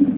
إن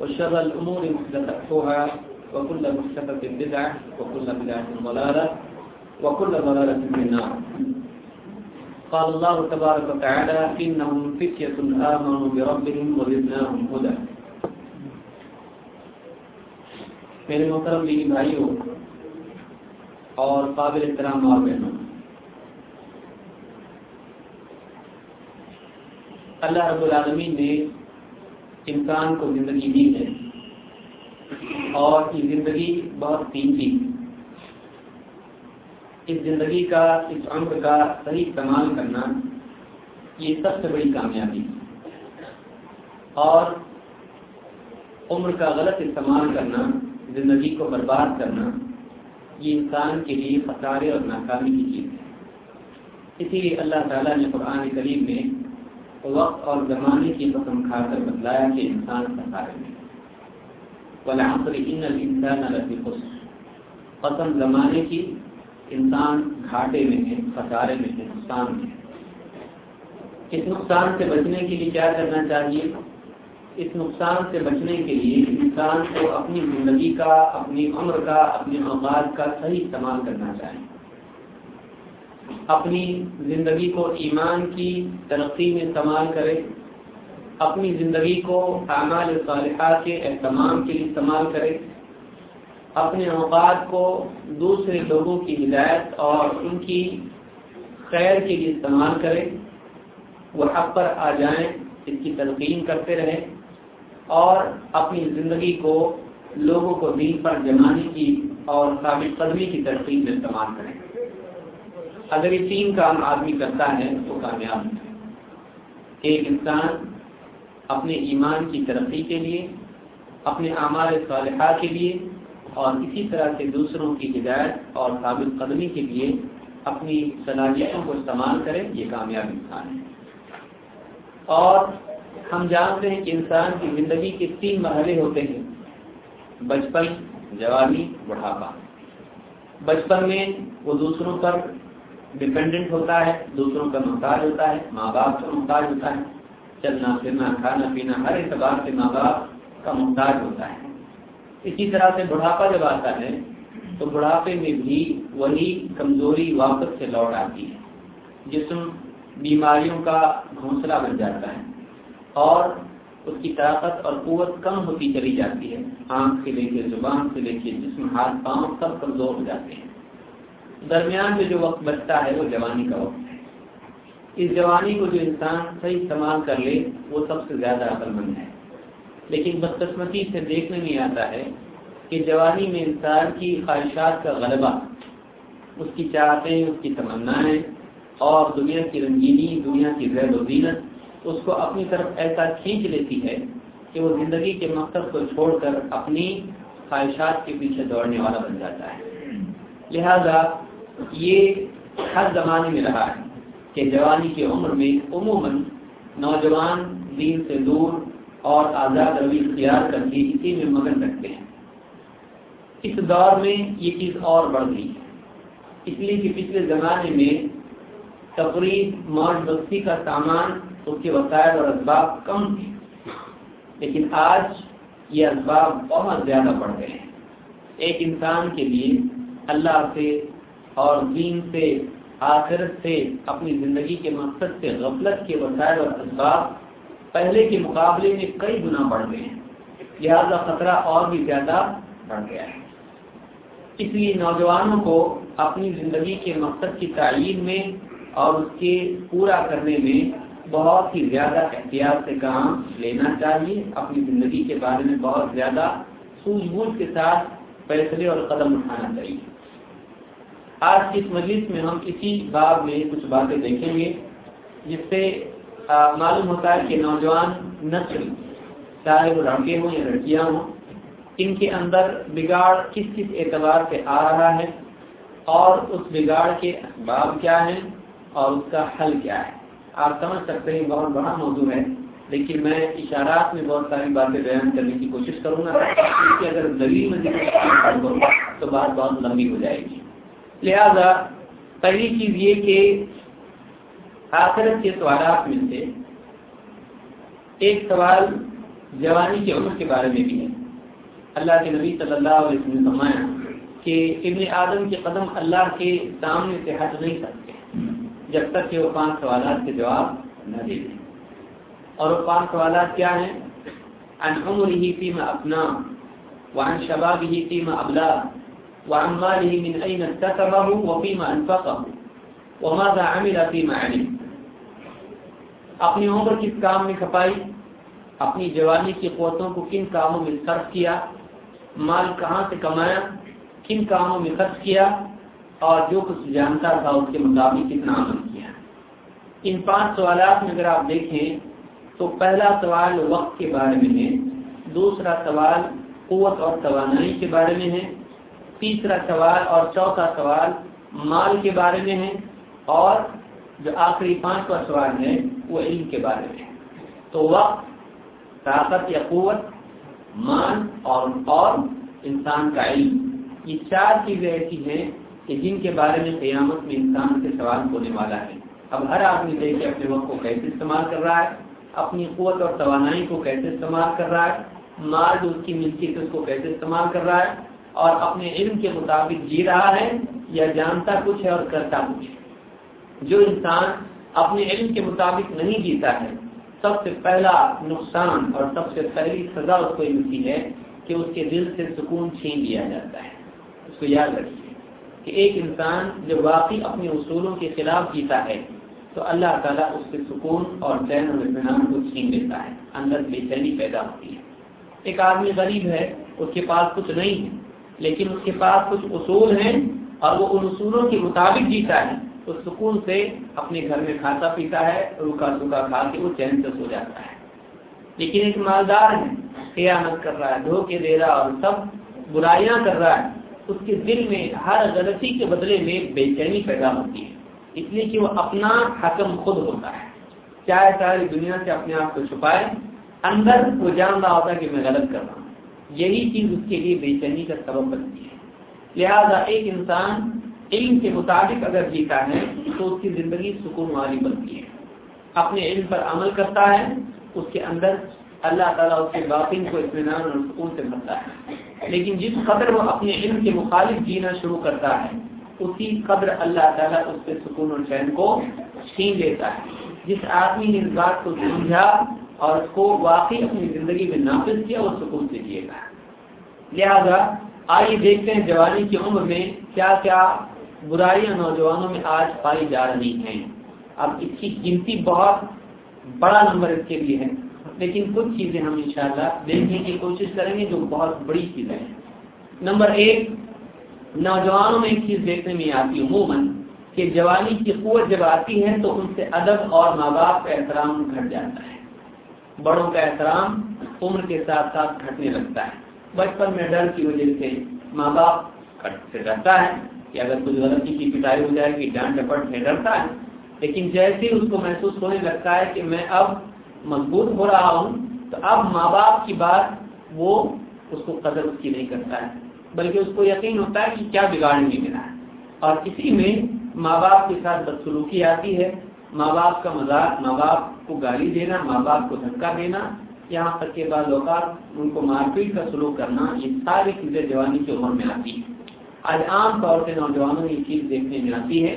وشر الأمور محدثاتها، وكل محدثة بدعة، وكل بدعة ضلالة، وكل ضلالة في النار. قال الله تبارك وتعالى إنهم فتية آمنوا بربهم وزدناهم هدى. میرے محترم دینی بھائیوں اور قابل احترام اور بہنوں، اللہ رب العالمین نے انسان کو زندگی دی ہے۔ اور یہ زندگی بہت قیمتی اس زندگی کا، اس عمر کا صحیح استعمال کرنا یہ سب سے بڑی کامیابی اور عمر کا غلط استعمال کرنا، زندگی کو برباد کرنا، یہ انسان کے لیے خسارے اور ناکامی کی چیز ہے۔ اسی لیے اللہ تعالیٰ نے قرآن کریم میں وقت اور زمانے کی قسم کھا کر بتلایا کہ انسان خسارے میں والعصر ان الانسان لفی خسر۔ قسم زمانے کی انسان گھاٹے میں ہے، خسارے میں ہے، نقصان میں ہے۔ اس نقصان سے بچنے کے لیے کیا کرنا چاہیے؟ اس نقصان سے بچنے کے لیے انسان کو اپنی زندگی کا، اپنی عمر کا اپنے اوقات کا صحیح استعمال کرنا چاہیے۔ اپنی زندگی کو ایمان کی ترقی میں استعمال کرے، اپنی زندگی کو اعمال صالحہ کے اہتمام کے لیے استعمال کرے، اپنے اوقات کو دوسرے لوگوں کی ہدایت اور ان کی خیر کے لیے استعمال کرے، وہ حق پر آ جائیں، اس کی تلقین کرتے رہیں اور اپنی زندگی کو لوگوں کو دین پر جمانے کی اور ثابت قدمی کی ترقی میں استعمال کریں اگر یہ تین کام آدمی کرتا ہے تو کامیاب ہے۔ ایک انسان اپنے ایمان کی ترقی کے لیے، اپنے اعمال صالحہ کے لیے، اور اسی طرح سے دوسروں کی ہدایت اور ثابت قدمی کے لیے اپنی صلاحیتوں کو استعمال کرے، یہ کامیاب انسان ہے۔ اور ہم جانتے ہیں کہ انسان کی زندگی کے تین مرحلے ہوتے ہیں۔ بچپن، جوانی، بڑھاپا۔ بچپن میں وہ دوسروں پر ڈپینڈنٹ ہوتا ہے، دوسروں کا محتاج ہوتا ہے، ماں باپ کا محتاج ہوتا ہے، چلنا پھرنا، کھانا پینا، ہر اعتبار سے ماں باپ کا محتاج ہوتا ہے۔ اسی طرح سے بڑھاپا جب آتا ہے، تو بڑھاپے میں بھی وہی کمزوری واپس سے لوٹ آتی ہے، جسم بیماریوں کا گھونسلہ بن جاتا ہے اور اس کی طاقت اور قوت کم ہوتی چلی جاتی ہے۔ آنکھ سے لے کے زبان سے لے کے جسم، ہاتھ، پاؤں سب کمزور ہو جاتے ہیں۔ درمیان میں جو وقت بچتا ہے وہ جوانی کا وقت ہے۔ اس جوانی کو جو انسان صحیح استعمال کر لے، وہ سب سے زیادہ عقل مند ہے۔ لیکن بدقسمتی سے دیکھنے میں آتا ہے کہ جوانی میں انسان کی خواہشات کا غلبہ، اس کی چاہتیں، اس کی تمنائیں اور دنیا کی رنگینی، دنیا کی زید و زینت، اس کو اپنی طرف ایسا کھینچ لیتی ہے کہ وہ زندگی کے مقصد کو چھوڑ کر اپنی خواہشات کے پیچھے دوڑنے والا بن جاتا ہے۔ لہذا یہ ہر زمانے میں رہا ہے کہ جوانی کی عمر میں عموماً نوجوان دین سے دور اور آزاد روی اختیار کر کے اسی میں مگن رکھتے ہیں۔ اس دور میں یہ چیز اور بڑھ گئی۔ اس لیے کہ پچھلے زمانے میں تقریب موج بستی کا سامان اس کے وسائل اور اسباب کم تھے۔ لیکن آج یہ اسباب بہت زیادہ بڑھ گئے ہیں۔ ایک انسان کے لیے اللہ سے اور دین سے، آخرت سے، اپنی زندگی کے مقصد سے غفلت کے وسائل اور اسباب پہلے کے مقابلے میں کئی گنا بڑھ گئے ہیں۔ لہذا خطرہ اور بھی زیادہ بڑھ گیا ہے۔ اس لیے نوجوانوں کو اپنی زندگی کے مقصد کی تعلیم میں اور اس کے پورا کرنے میں بہت ہی زیادہ احتیاط سے کام لینا چاہیے۔ اپنی زندگی کے بارے میں بہت زیادہ سوجھ بوجھ کے ساتھ فیصلے اور قدم اٹھانا چاہیے۔ آج کی اس مجلس میں ہم اسی باب میں کچھ باتیں دیکھیں گے، جس سے معلوم ہوتا ہے کہ نوجوان نسل چاہے وہ لڑکے ہوں یا لڑکیاں ہوں، ان کے اندر بگاڑ کس کس اعتبار سے آ رہا ہے اور اس بگاڑ کے اسباب کیا ہیں اور اس کا حل کیا ہے۔ آپ سمجھ سکتے ہیں بہت بڑا موضوع ہے، لیکن میں اشارات میں بہت ساری باتیں بیان کرنے کی کوشش کروں گا کیونکہ اگر دلیل میں تو بات بہت لمبی ہو جائے گی۔ لہذا پہلی چیز یہ کہ آخرت کے سوالات میں سے ایک سوال جوانی کی عمر کے بارے میں بھی ہے۔ اللہ کے نبی صلی اللہ علیہ وسلم نے فرمایا کہ ابن آدم کے قدم اللہ کے سامنے سے ہٹ نہیں سکتے، جب تک کہ وہ پانچ سوالات کے جواب نہ دے دیں۔ اور وہ پانچ سوالات کیا ہیں؟ ان عمر ہی فی اپنا وعن شباب ہی فی ابلا وعن ماله من اين اكتسبه وفيما انفقه وماذا عمل فيما علم اپنی عمر کس کام میں کھپائی؟ اپنی جوانی کی قوتوں کو کن کاموں میں صرف کیا؟ مال کہاں سے کمایا؟ کن کاموں میں خرچ کیا؟ اور جو کچھ جانتا تھا اس کے مطابق کتنا عمل کیا؟ ان پانچ سوالات میں اگر آپ دیکھیں تو پہلا سوال وقت کے بارے میں ہے، دوسرا سوال قوت اور توانائی کے بارے میں ہے تیسرا سوال اور چوتھا سوال مال کے بارے میں ہے اور جو آخری پانچواں سوال ہے وہ علم کے بارے میں ہے۔ تو وقت، طاقت یا قوت مان اور اور انسان کا علم، یہ چار چیزیں ایسی ہیں کہ جن کے بارے میں قیامت میں انسان سے سوال ہونے والا ہے۔ اب ہر آدمی دیکھے اپنے وقت کو کیسے استعمال کر رہا ہے، اپنی قوت اور توانائی کو کیسے استعمال کر رہا ہے، مال جو اس کی ملتی ہے اس کو کیسے استعمال کر رہا ہے اور اپنے علم کے مطابق جی رہا ہے یا جانتا کچھ ہے اور کرتا کچھ ہے۔ جو انسان اپنے علم کے مطابق نہیں جیتا ہے، سب سے پہلا نقصان اور سب سے پہلی سزا اس کو ملتی ہے کہ اس کے دل سے سکون چھین لیا جاتا ہے۔ اس کو یاد رکھیے کہ ایک انسان جب واقعی اپنے اصولوں کے خلاف جیتا ہے، تو اللہ تعالیٰ اس کے سکون اور چین اور اطمینان کو چھین لیتا ہے۔ اندر بے چینی پیدا ہوتی ہے۔ ایک آدمی غریب ہے، اس کے پاس کچھ نہیں ہے۔ لیکن اس کے پاس کچھ اصول ہیں اور وہ ان اصولوں کے مطابق جیتا ہے۔ تو سکون سے اپنے گھر میں کھاتا پیتا ہے، روکا سوکھا کھا کے وہ چین سے سو جاتا ہے۔ لیکن ایک مالدار ہے، قیامت کر رہا ہے، دھوکے دے رہا اور سب برائیاں کر رہا ہے۔ اس کے دل میں ہر غلطی کے بدلے میں بے چینی پیدا ہوتی ہے۔ اس لیے کہ وہ اپنا حکم خود ہوتا ہے۔ چاہے ساری دنیا سے اپنے آپ کو چھپائے، اندر وہ جان رہا ہوتا ہے کہ میں غلط کر رہا ہوں۔ یہی چیز اس کے لیے بے چینی کا سبب بنتی ہے۔ لہذا ایک انسان علم کے مطابق اگر جیتا ہے، تو اس کی زندگی سکون والی بنتی ہے۔ اپنے علم پر عمل کرتا ہے، اس کے اندر اللہ تعالیٰ اس کے باطن کو اطمینان اور سکون سے بنتا ہے۔ لیکن جس قدر وہ اپنے علم کے مخالف جینا شروع کرتا ہے، اسی قدر اللہ تعالیٰ اس کے سکون اور چین کو چھین لیتا ہے۔ جس آدمی نے اس بات کو سمجھا اور اس کو واقعی اپنی زندگی میں نافذ کیا، وہ سکون سے جیے گا۔ لہذا آئیے دیکھتے ہیں جوانی کی عمر میں کیا کیا برائیاں نوجوانوں میں آج پائی جا رہی ہیں۔ اب اس کی گنتی بہت بڑا نمبر اس کے لیے ہے۔ لیکن کچھ چیزیں ہم انشاءاللہ دیکھنے کی کوشش کریں گے جو بہت بڑی چیزیں ہیں۔ نمبر ایک، نوجوانوں میں ایک چیز دیکھنے میں آتی عموماً کہ جوانی کی قوت جب آتی ہے تو ان سے ادب اور ماں باپ کا احترام گھٹ جاتا ہے۔ بڑوں کا احترام عمر کے ساتھ ساتھ گھٹنے لگتا ہے۔ بچپن میں ڈر کی وجہ سے ماں باپ سے ڈرتا ہے کہ اگر کچھ غلطی کی پٹائی ہو جائے گی، ڈانٹ ڈپٹ سے ڈرتا ہے۔ لیکن جیسے اس کو محسوس ہونے لگتا ہے کہ میں اب مضبوط ہو رہا ہوں، تو اب ماں باپ کی بات وہ اس کو قدر اس کی نہیں کرتا ہے۔ بلکہ اس کو یقین ہوتا ہے کہ کیا بگاڑنے میرا ہے۔ اور اسی میں ماں باپ کے ساتھ بدسلوکی آتی ہے۔ ماں باپ کا مذاق، ماں باپ کو گالی دینا، ماں باپ کو دھکا دینا یہاں تک کے بعد اوقات ان کو مار پیٹ کا سلوک کرنا یہ ساری چیزیں جوانی کی عمر میں آتی ہیں۔ آج عام طور سے نوجوانوں میں یہ چیز دیکھنے میں آتی ہے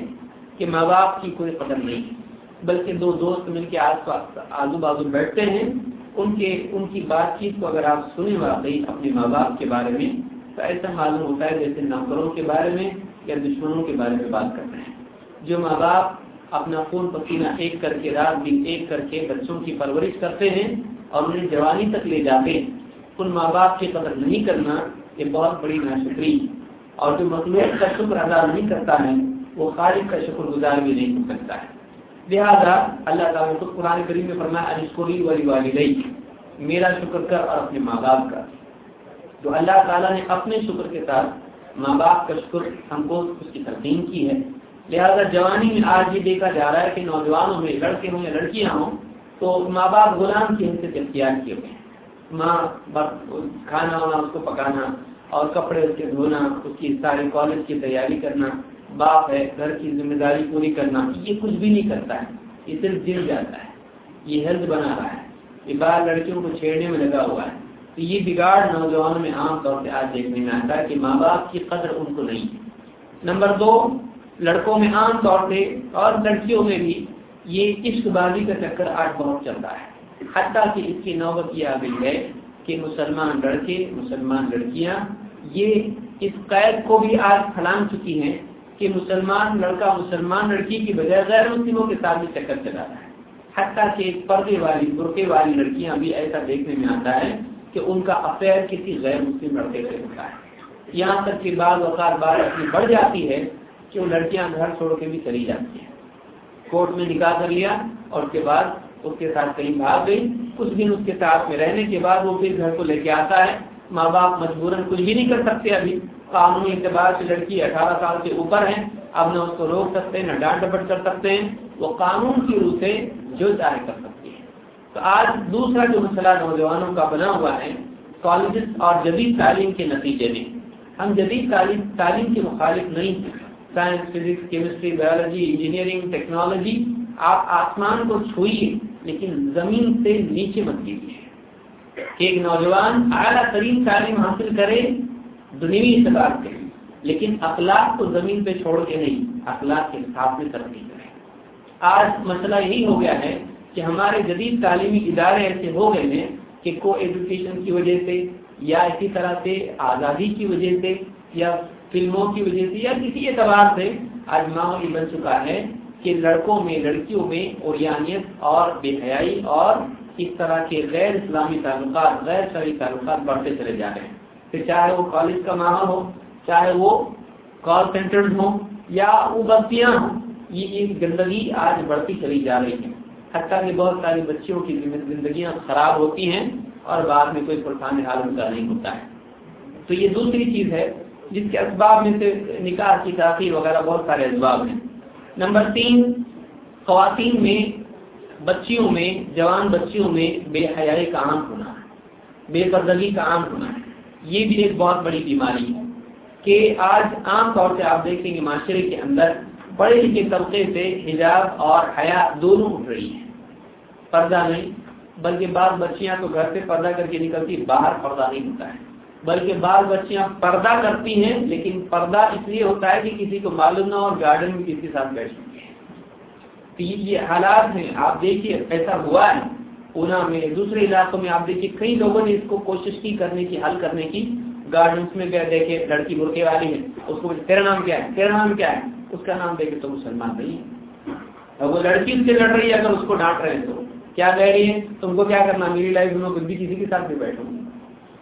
کہ ماں باپ کی کوئی قدر نہیں، بلکہ دو دوست مل کے آس پاس آزو بازو بیٹھتے ہیں۔ ان کے، ان کی بات چیت کو اگر آپ سنیں واقعی اپنے ماں باپ کے بارے میں، تو ایسا معلوم ہوتا ہے جیسے نوکروں کے بارے میں یا دشمنوں کے بارے میں بات کرتے ہیں۔ جو ماں باپ اپنا خون پسینہ ایک کر کے، رات دن ایک کر کے بچوں کی پرورش کرتے ہیں اور انہیں جوانی تک لے جاتے ان ماں باپ کی قدر نہیں کرنا یہ بہت بڑی ناشکری۔ اور جو مخلوق کا شکر ادا نہیں کرتا ہے، وہ خالق کا شکر گزار بھی نہیں ہو سکتا ہے۔ لہٰذا اللہ تعالیٰ نے قرآن کریم میں فرمایا انسکوری والی والی میرا شکر کر اور اپنے ماں باپ کا۔ تو اللہ تعالیٰ نے اپنے شکر کے ساتھ ماں باپ کا شکر ہم کو اس کی تقسیم کی ہے۔ لہذا جوانی میں آج یہ دیکھا جا رہا ہے کہ نوجوانوں میں لڑکے ہوں یا لڑکیاں ہوں تو ماں باپ غلام کی حیثیت اختیار کیے ہوئے ہیں۔ ماں کھانا وانا اس کو پکانا اور کپڑے اس کے دھونا، اس کی سارے کالج کی تیاری کرنا، باپ ہے، گھر کی ذمہ داری پوری کرنا، یہ کچھ بھی نہیں کرتا ہے، یہ صرف جل جاتا ہے، یہ ہیلتھ بنا رہا ہے، یہ باہر لڑکیوں کو چھیڑنے میں لگا ہوا ہے۔ تو یہ بگاڑ نوجوانوں میں عام طور سے آج دیکھنے میں آتا ہے کہ ماں باپ کی قدر ان کو نہیں۔ ہے نمبر دو، لڑکوں میں عام طور سے اور لڑکیوں میں بھی یہ عشق بازی کا چکر آج بہت چلتا ہے۔ حتیٰ کہ اس کی نوبت یہ آ گئی ہے کہ مسلمان لڑکے، مسلمان لڑکیاں، یہ اس قید کو بھی آج پھلانگ چکی ہیں کہ مسلمان لڑکا، مسلمان لڑکی کی بجائے غیر مسلموں کے ساتھ بھی چکر چلا رہا ہے۔ حتیٰ کہ پردے والی برقے والی لڑکیاں بھی ایسا دیکھنے میں آتا ہے کہ ان کا افیئر کسی غیر مسلم لڑکے سے ہوتا ہے۔ یہاں تک کہ بعض اوقات بار اتنی بڑھ جاتی ہے کہ وہ لڑکیاں گھر چھوڑ کے بھی چلی جاتی ہیں۔ کورٹ میں نکاح کر لیا اور اس کے بعد اس کے ساتھ کہیں بھاگ گئی۔ کچھ دن اس کے ساتھ میں رہنے کے بعد وہ پھر گھر کو لے کے آتا ہے۔ ماں باپ مجبوراً کچھ بھی نہیں کر سکتے ابھی۔ قانونی اعتبار سے لڑکی اٹھارہ سال سے اوپر ہے اب نہ اس کو روک سکتے ہیں، نہ ڈانٹ ڈپٹ کر سکتے ہیں۔ وہ قانون کی روح سے جو چاہے کر سکتی ہے۔ تو آج دوسرا جو مسئلہ نوجوانوں کا بنا ہوا ہے، کالجز اور جدید تعلیم کے نتیجے میں۔ ہم جدید تعلیم تعلیم کے مخالف نہیں ہیں۔ Science, physics, chemistry biology engineering, technology, آپ آسمان کو چھوئیے، لیکن زمین سے نیچے مت کیجیے۔ کہ ایک نوجوان اعلیٰ ترین تعلیم حاصل کرے دنیوی اعتبار سے لیکن اخلاق کو زمین پہ چھوڑ کے نہیں، اخلاق کے ساتھ میں ترقی کرے۔ آج مسئلہ یہی ہو گیا ہے کہ ہمارے جدید تعلیمی ادارے ایسے ہو گئے ہیں کہ کو ایجوکیشن کی وجہ سے یا اسی طرح سے آزادی کی وجہ سے یا فلموں کی وجہ سے یا کسی اعتبار سے آج ماحول بن چکا ہے کہ لڑکوں میں، لڑکیوں میں اوریانیت اور بے حیائی اور اس طرح کے غیر اسلامی تعلقات، غیر شرعی تعلقات بڑھتے چلے جا رہے ہیں۔ پھر چاہے وہ کالج کا ماحول ہو، چاہے وہ کال سینٹر ہوں یا وہ بستیاں ہوں، یہ گندگی آج بڑھتی چلی جا رہی ہے۔ حتیٰ کہ بہت ساری بچیوں کی زندگیاں خراب ہوتی ہیں اور بعد میں کوئی پرسان حال ان کا نہیں ہوتا ہے۔ تو یہ دوسری چیز ہے جس کے اسباب میں سے نکاح کی تاخیر وغیرہ بہت سارے اسباب ہیں۔ نمبر تین، خواتین میں، بچیوں میں، جوان بچیوں میں بے حیائی کا عام ہونا ہے۔ بے پردگی کا عام ہونا ہے۔ یہ بھی ایک بہت بڑی بیماری ہے کہ آج عام طور سے آپ دیکھیں گے معاشرے کے اندر بڑے لکھے طبقے سے حجاب اور حیا دونوں اٹھ رہی ہیں۔ پردہ نہیں، بلکہ بعض بچیاں تو گھر سے پردہ کر کے نکلتی، باہر پردہ نہیں ہوتا ہے۔ بلکہ بعض بچیاں پردہ کرتی ہیں، لیکن پردہ اس لیے ہوتا ہے کہ کسی کو معلوم نہ اور گارڈن میں کسی کے ساتھ بیٹھ سکتی یہ حالات ہیں۔ آپ دیکھیے، ایسا ہوا ہے۔ اونا میں، دوسرے علاقوں میں آپ دیکھیے، کئی لوگوں نے اس کو کوشش کی کرنے کی، حل کرنے کی۔ گارڈنس میں گئے، دیکھے، لڑکی برقے والی ہے۔ اس کو تیرا نام کیا ہے؟ تیرا نام کیا ہے؟ اس کا نام دیکھے تو مسلمان نہیں ہے۔ اور وہ لڑکی سے لڑ رہی ہے، اگر اس کو ڈانٹ رہے ہیں تو۔ کیا کہہ رہی ہے تم کو کیا کرنا میری لائف میں کچھ بھی کسی کے ساتھ بھی بیٹھوں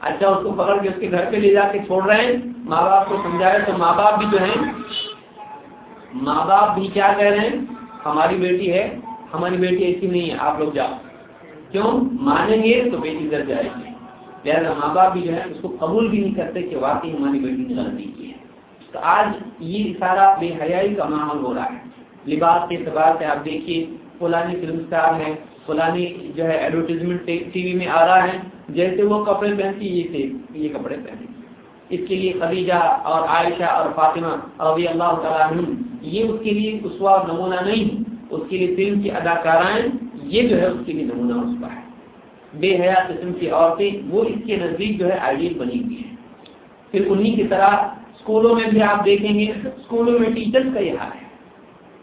اچھا اس کو پکڑ کے اس کے گھر پہ لے جا کے چھوڑ رہے ہیں۔ ماں باپ کو سمجھائے تو ماں باپ بھی جو ہیں، ماں باپ بھی کیا کہہ رہے ہیں، ہماری بیٹی ہے، ہماری بیٹی ایسی نہیں ہے، آپ لوگ جاؤ۔ کیوں؟ مانیں گے تو بیٹی در جائے گی۔ لہٰذا ماں باپ بھی جو ہے اس کو قبول بھی نہیں کرتے کہ واقعی ہماری بیٹی نے غلطی کی ہے۔ تو آج یہ سارا بے حیائی کا ماحول ہو رہا ہے۔ لباس کے اعتبار سے آپ دیکھیے، فلانی فلم اسٹار ہے فلانی جو ہے ایڈورٹیزمنٹ ٹی وی میں آ رہا ہے۔ جیسے وہ کپڑے پہنتی، یہ یہ کپڑے پہنے اس کے لیے خدیجہ اور عائشہ اور فاطمہ رضی اللہ تعالیٰ یہ اس کے لیے اسوا نمونہ نہیں، اس کے لیے فلم کی اداکارائیں، یہ جو ہے اس کے لیے نمونہ اس کا ہے۔ بے حیا قسم کی عورتیں، وہ اس کے نزدیک جو ہے آئیڈیل بنی ہوئی ہیں۔ پھر انہی کی طرح اسکولوں میں بھی آپ دیکھیں گے اسکولوں میں ٹیچرس کا یہ حال ہے۔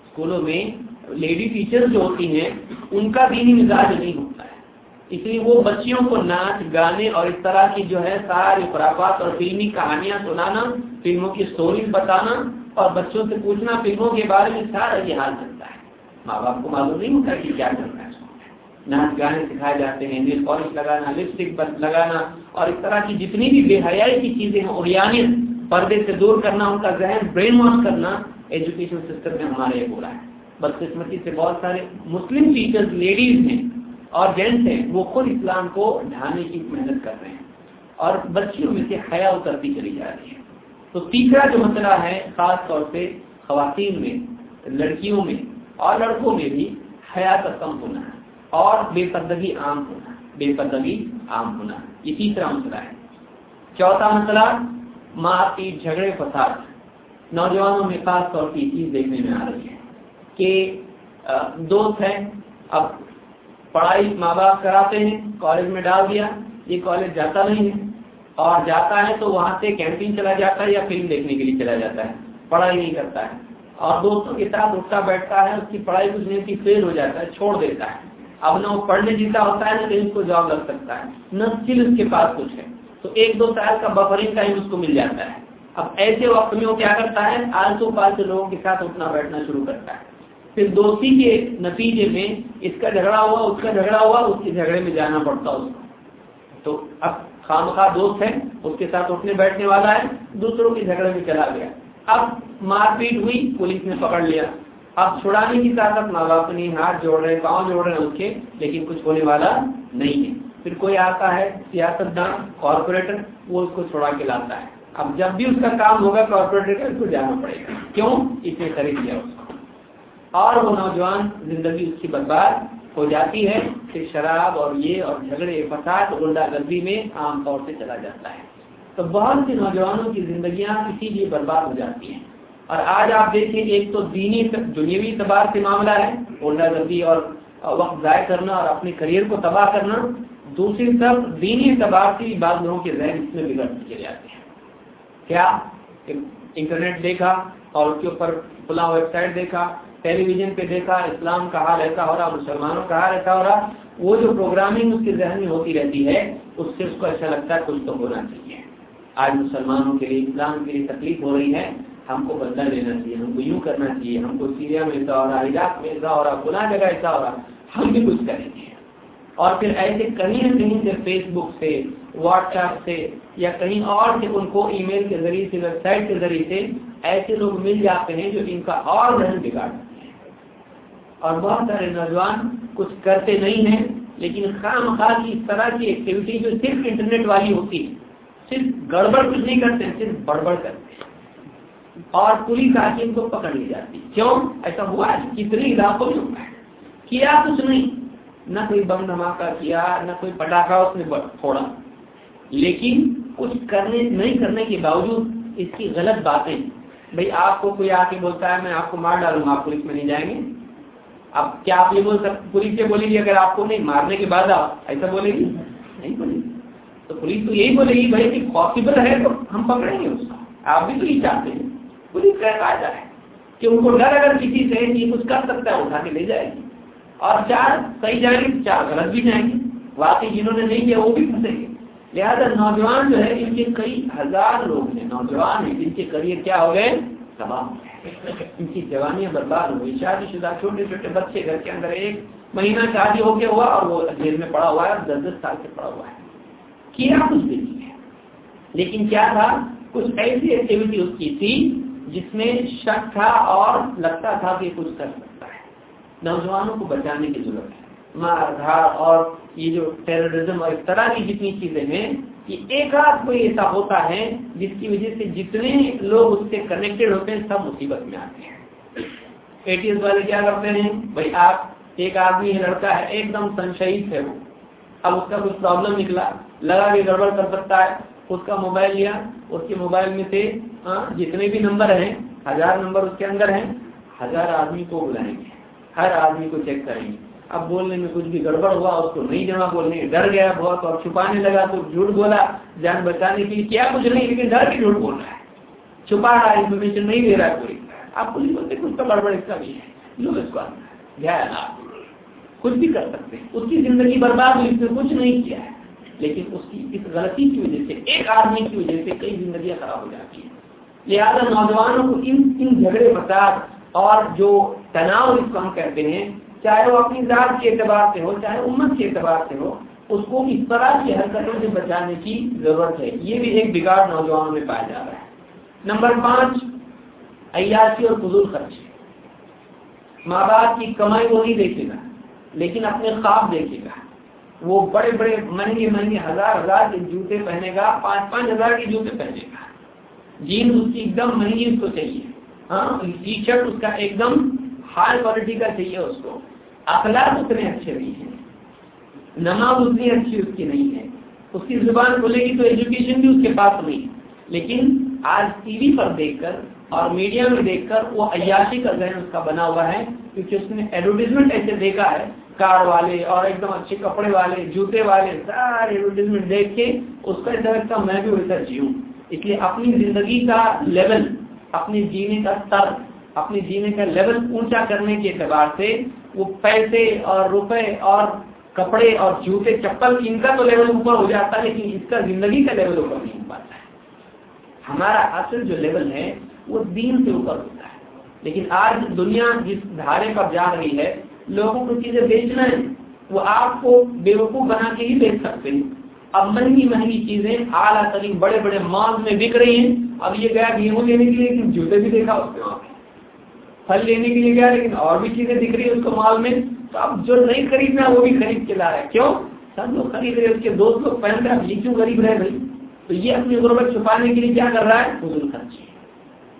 اسکولوں میں لیڈی ٹیچر جو ہوتی ہیں، ان کا دینی مزاج نہیں ہوتا ہے۔ اس لیے وہ بچیوں کو ناچ گانے اور اس طرح کی جو ہے ساری خرافات اور فلمی کہانیاں سنانا، فلموں کی اسٹوریز بتانا اور بچوں سے پوچھنا فلموں کے بارے میں سارا یہ حال کرتا ہے۔ ماں باپ کو معلوم نہیں ہوتا کہ کیا کرنا ہے۔ ناچ گانے سکھائے جاتے ہیں نیل پالش لگانا لپسٹک لگانا اور اس طرح کی جتنی بھی بے حیائی کی چیزیں ہیں اوریانس پردے سے دور کرنا، ان کا ذہن برین واش کرنا ایجوکیشن سسٹم میں ہمارے یہ رہا ہے بدقسمتی سے بہت سارے مسلم ٹیچرز لیڈیز ہیں۔ اور جینٹس ہیں وہ خود اسلام کو ڈھانے کی محنت کر رہے ہیں اور بچیوں میں سے حیا اترتی چلی جا رہی ہے۔ تو تیسرا جو مسئلہ ہے، خاص طور سے خواتین میں، لڑکیوں میں اور لڑکوں میں بھی حیا کا کم ہونا ہے اور بے پردگی عام ہونا بے پردگی عام ہونا یہ تیسرا مسئلہ ہے۔ چوتھا مسئلہ ماں کی جھگڑے، فساد۔ نوجوانوں میں خاص طور کی چیز دیکھنے میں آ رہی ہے کہ دوست ہیں، اب پڑھائی ماں باپ کراتے ہیں، کالج میں ڈال دیا، یہ کالج جاتا نہیں ہے۔ اور جاتا ہے تو وہاں سے کینٹین چلا جاتا ہے یا فلم دیکھنے کے لیے چلا جاتا ہے، پڑھائی نہیں کرتا ہے۔ اور دوستوں کے ساتھ اٹھتا بیٹھتا ہے، اس کی پڑھائی کچھ نہیں فیل ہو جاتا ہے، چھوڑ دیتا ہے۔ اب نہ وہ پڑھنے جیتا ہوتا ہے، نہ کہیں اس کو جاب لگ سکتا ہے، نہ اسکل اس کے پاس کچھ ہے۔ تو ایک دو سال کا بفرنگ ٹائم اس کو مل جاتا ہے۔ اب ایسے وقت میں وہ کیا کرتا ہے، آلتو پالتو لوگوں کے ساتھ اٹھنا بیٹھنا شروع کرتا ہے۔ پھر دوستی کے نتیجے میں اس کا جھگڑا ہوا، اس کا جھگڑا ہوا، اس کے جھگڑے میں جانا پڑتا اس کو۔ تو اب خام خواہ دوست ہے اس کے ساتھ اٹھنے بیٹھنے والا ہے، دوسروں کے جھگڑے میں چلا گیا۔ اب مار پیٹ ہوئی، پولیس نے پکڑ لیا۔ اب چھڑانے کی طاقت ماں باپ نہیں، ہاتھ جوڑ رہے، پاؤں جوڑ رہے ہیں اس کے لیکن کچھ ہونے والا نہیں ہے۔ پھر کوئی آتا ہے سیاست دان کارپوریٹر وہ اس کو چھوڑا کے لاتا ہے۔ اب جب بھی اس کا کام ہوگا کارپوریٹر کا اس کو جانا پڑے گا۔ کیوں؟ اس نے خرید لیا اس کو۔ اور وہ نوجوان زندگی اس کی برباد ہو جاتی ہے کہ شراب اور یہ اور جھگڑے، فساد گنڈا گردی میں عام طور سے چلا جاتا ہے۔ تو بہت سے نوجوانوں کی زندگیاں اسی لیے برباد ہو جاتی ہیں۔ اور آج آپ دیکھیں، ایک تو دینی دنیوی اعتبار سے معاملہ ہے گنڈا گردی اور وقت ضائع کرنا اور اپنے کریئر کو تباہ کرنا۔ دوسری طرف، دینی اعتبار سے بعض لوگوں کے ذہن اس میں بگڑتے چلے جاتے ہیں۔ کیا؟ انٹرنیٹ دیکھا اور اس کے اوپر کھلا ویب سائٹ دیکھا۔ ٹیلی ویژن پہ دیکھا، اسلام کا حال ایسا ہو رہا، مسلمانوں کا حال ایسا ہو رہا، وہ جو پروگرامنگ اس کے ذہن میں ہوتی رہتی ہے، اس سے اس کو اچھا لگتا ہے، کچھ تو ہونا چاہیے۔ آج مسلمانوں کے لیے، اسلام کے لیے تکلیف ہو رہی ہے، ہم کو بدلا لینا چاہیے، ہم کو یوں کرنا چاہیے، ہم کو سیریا میں ایسا ہو رہا، عراق میں ایسا ہو رہا، فلاں جگہ ایسا ہو رہا، ہم بھی کچھ کریں گے۔ اور پھر ایسے کہیں نہ کہیں سے فیس بک سے واٹس ایپ سے، یا کہیں اور سے ان کو ای میل کے ذریعے سے ویب سائٹ کے ذریعے سے ایسے لوگ مل جاتے ہیں جو ان کا اور ذہن بگاڑتے ہیں۔ اور بہت سارے نوجوان کچھ کرتے نہیں ہیں، لیکن خام خواہ کی اس طرح کی ایکٹیویٹی جو صرف انٹرنیٹ والی ہوتی ہے، صرف گڑبڑ کچھ نہیں کرتے ہیں صرف بڑبڑ کرتے ہیں۔ اور پولیس آ کے ان کو پکڑ لی جاتی کیوں؟ ایسا ہوا ہے کتنے علاقوں میں ہوا ہے۔ کیا کچھ نہیں۔ نہ کوئی بم دھماکہ کیا، نہ کوئی پٹاخہ اس نے پھوڑا۔ لیکن کچھ کرنے نہیں کرنے کے باوجود اس کی غلط باتیں۔ بھائی آپ کو کوئی آ کے بولتا ہے، میں آپ کو مار ڈالوں گا آپ پولیس میں نہیں جائیں گے۔ اب کیا آپ یہ بول سکتے پولیس یہ بولے گی اگر آپ کو نہیں، مارنے کے بعد آپ ایسا بولے گی؟ نہیں بولے گی۔ تو پولیس تو یہی بولے گی بھائی کہ پاسبل ہے تو ہم پکڑیں گے اس کو۔ آپ بھی تو یہ چاہتے ہیں۔ پولیس کا فائدہ ہے کہ ان کو ڈر اگر کسی سے یہ کچھ کر سکتا ہے، اٹھا کے لے جائے گی۔ اور چار صحیح جائیں گے چار غلط بھی جائیں گے واقعی جنہوں نے نہیں کیا، وہ بھی پھنسیں گے لہٰذا نوجوان جو ہے، ان کے کئی ہزار لوگ ہیں، نوجوان ہیں، جن کے کریئر کیا ہو گئے؟ تباہ ہو گئے۔ ان کی جوانیاں برباد ہوئی۔ شادی شدہ چھوٹے چھوٹے بچے گھر کے اندر ایک مہینہ شادی ہو کے ہوا اور وہ جیل میں پڑا ہوا ہے اور دس دس سال سے پڑا ہوا ہے۔ کیا کچھ بھی نہیں ہے۔ لیکن کیا تھا؟ کچھ ایسی ایکٹیویٹی اس کی تھی جس میں شک تھا اور لگتا تھا کہ کچھ کر سکتا ہے۔ نوجوانوں کو بچانے کی ضرورت ہے۔ مار دھاڑ اور یہ جو ٹیررزم اور اس طرح کی جتنی چیزیں ہیں، کہ ایک آدھ کوئی ایسا ہوتا ہے، جس کی وجہ سے جتنے لوگ اس سے کنیکٹڈ ہوتے ہیں، سب مصیبت میں آتے ہیں۔ اے ٹی ایس والے کیا کرتے ہیں؟ بھائی آپ ایک آدمی ہے، لڑکا ہے، ایک دم سنشہید ہے وہ۔ اب اس کا کچھ پرابلم نکلا۔ لگا کہ گڑبڑ کر سکتا ہے۔ اس کا موبائل لیا۔ اس کے موبائل میں سے جتنے بھی نمبر ہیں، ہزار نمبر اس کے اندر ہیں۔ ہزار آدمی کو بلائیں گے۔ ہر آدمی کو چیک کریں گے۔ اب بولنے میں کچھ بھی گڑبڑ ہوا، اس کو نہیں جمع بولنے ڈر گیا بہت، اور چھپانے لگا تو جھوٹ بولا، جان بچانے کے لیے کیا کچھ نہیں، لیکن ڈر کے جھوٹ بول رہا ہے۔ چھپا رہا ہے انفارمیشن نہیں دے رہا ہے کوئی۔ آپ پولیس بولتے کچھ تو گڑبڑ اس کا بھی ہے۔ لوگ اس کو گیا کچھ بھی کر سکتے ہیں۔ اس کی زندگی برباد ہوئی، اس نے کچھ نہیں کیا ہے۔ لیکن اس کی اس غلطی کی وجہ سے، ایک آدمی کی وجہ سے کئی زندگیاں خراب ہو جاتی ہیں۔ لہٰذا نوجوانوں کو ان ان جھگڑے فساد اور جو تناؤ اس کو ہم کہتے ہیں چاہے وہ اپنی ذات کے اعتبار سے ہو، چاہے امت کے اعتبار سے ہو، اس کو اس طرح کی حرکتوں سے بچانے کی ضرورت ہے۔ یہ بھی ایک بگاڑ نوجوانوں میں پایا جا رہا ہے۔ نمبر پانچ، عیاشی اور فضول خرچ۔ ماں باپ کی کمائی وہ نہیں دیکھے گا، لیکن اپنے خواب دیکھے گا۔ وہ بڑے بڑے، مہنگے مہنگے ہزار ہزار کے جوتے پہنے گا، پانچ پانچ ہزار کے جوتے پہنے گا۔ جین اس کی ایک دم مہنگی اس کو چاہیے۔ ہاں ٹی شرٹ اس کا ایک دم ہائی کوالٹی کا چاہیے اس کو۔ اخلاق اتنے اچھے نہیں ہیں۔ نماز اتنی اچھی اس کی نہیں ہے۔ اس کی زبان کھلے گی تو ایجوکیشن بھی اس کے پاس نہیں لیکن آج ٹی وی پر دیکھ کر اور میڈیا میں دیکھ کر وہ عیاشی کا ذہن اس کا بنا ہوا ہے۔ کیونکہ اس نے ایڈورٹیزمنٹ ایسے دیکھا ہے۔ کار والے اور ایک دم اچھے کپڑے والے، جوتے والے، سارے ایڈورٹیزمنٹ دیکھ کے اس کا ایسا لگتا میں بھی ویسا جیوں اس لیے اپنی زندگی کا لیول اپنی جینے کا سر اپنی جینے کا لیول اونچا کرنے کے اعتبار سے وہ پیسے اور روپے اور کپڑے اور جوتے، چپل، ان کا تو لیول اوپر ہو جاتا ہے، لیکن اس کا زندگی کا لیول اوپر نہیں ہو پاتا ہے۔ ہمارا اصل جو لیول ہے، وہ دین سے اوپر ہوتا ہے۔ لیکن آج دنیا جس دھارے پر جا رہی ہے، لوگوں کو چیزیں بیچنا ہے۔ وہ آپ کو بیوقوف بنا کے ہی بیچ سکتے ہیں۔ اب مہنگی مہنگی چیزیں اعلیٰ ترین بڑے بڑے مال میں بک رہی ہیں۔ اب یہ گیا گیہوں لینے کے لیے جوتے بھی دیکھا اس وہاں پھل لینے کے لیے گیا لیکن اور بھی چیزیں دکھ رہی ہیں اس کو مال میں، تو اب جو نہیں خریدنا وہ بھی خرید کے لا رہا ہے۔ کیوں؟ سب لوگ خرید رہے اس کے دوست لوگ پہن رہے ہیں یہ کیوں غریب رہے بھائی؟ تو یہ اپنی غربت چھپانے کے لیے کیا کر رہا ہے؟ فضول خرچ۔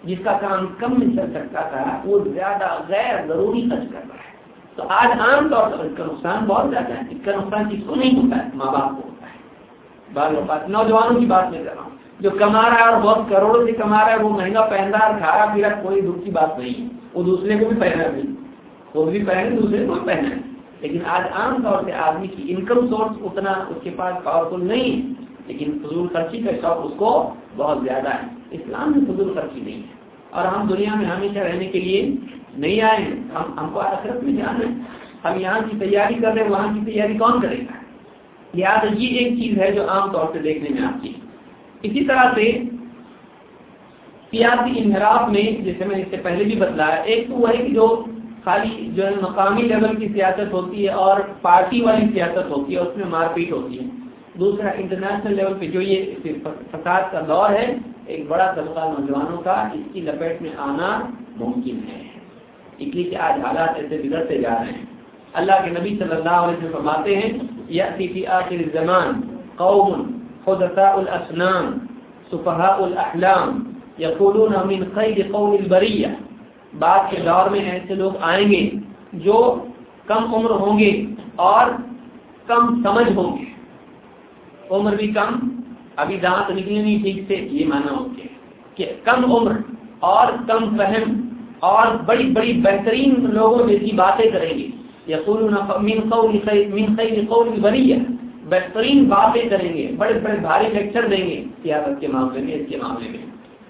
جس کا کام کم میں چل سکتا تھا، وہ زیادہ غیر ضروری خرچ کر رہا ہے۔ تو آج عام طور پر اس کا نقصان بہت زیادہ ہے۔ اس کا نقصان کس کو نہیں ہوتا ہے؟ ماں باپ کو ہوتا ہے۔ بعض اوقات نوجوانوں کی بات میں کر رہا ہوں۔ جو کما رہا ہے اور بہت کروڑوں سے کما رہا ہے، وہ مہنگا پہن رہا ہے، کھا رہا پھر کوئی دکھ کی بات نہیں ہے۔ وہ دوسرے کو بھی پہنا نہیں وہ بھی پہنے، دوسرے کو بھی پہنا ہے۔ لیکن آج عام طور سے آدمی کی انکم سورس اتنا اس کے پاس پاورفل نہیں ہے، لیکن فضول خرچی کا شوق اس کو بہت زیادہ ہے۔ اسلام میں فضول خرچی نہیں ہے۔ اور ہم دنیا میں ہمیشہ رہنے کے لیے نہیں آئے ہیں۔ ہم ہم کو آخرت میں جانا ہے۔ ہم یہاں کی تیاری کر رہے ہیں، وہاں کی تیاری کون کرے گا؟ لہٰذا یہ ایک چیز ہے جو عام طور سے دیکھنے میں آتی ہے۔ اسی طرح سے سیاسی انحراف میں جیسے میں اس سے پہلے بھی بتلایا، ایک تو وہ ہے کہ جو خالی جو ہے مقامی لیول کی سیاست ہوتی ہے اور پارٹی والی سیاست ہوتی ہے، اس میں مار پیٹ ہوتی ہے۔ دوسرا، انٹرنیشنل لیول پہ جو یہ فساد کا دور ہے، ایک بڑا طبقہ نوجوانوں کا، اس کی لپیٹ میں آنا ممکن ہے۔ اس لیے کہ آج حالات ایسے بگڑتے جا رہے ہیں۔ اللہ کے نبی صلی اللہ علیہ وسلم فرماتے ہیں فی آخر الزمان قوم خدساء الاسنان صفحاء الاحلام یقولون من خیر قوم البریہ۔ بعد کے دور میں ایسے لوگ آئیں گے جو کم عمر ہوں گے اور کم سمجھ ہوں گے۔ عمر بھی کم، ابھی دانت نکلے نہیں ٹھیک سے، یہ مانا ہوتے کہ کم عمر اور کم فہم اور بڑی بڑی بہترین لوگوں جیسی باتیں کریں گے۔ یقولون من قول من خیر قول بریہ بہترین باتیں کریں گے، بڑے بڑے بھاری لیکچر دیں گے۔ سیاست کے معاملے میں، اس کے معاملے میں۔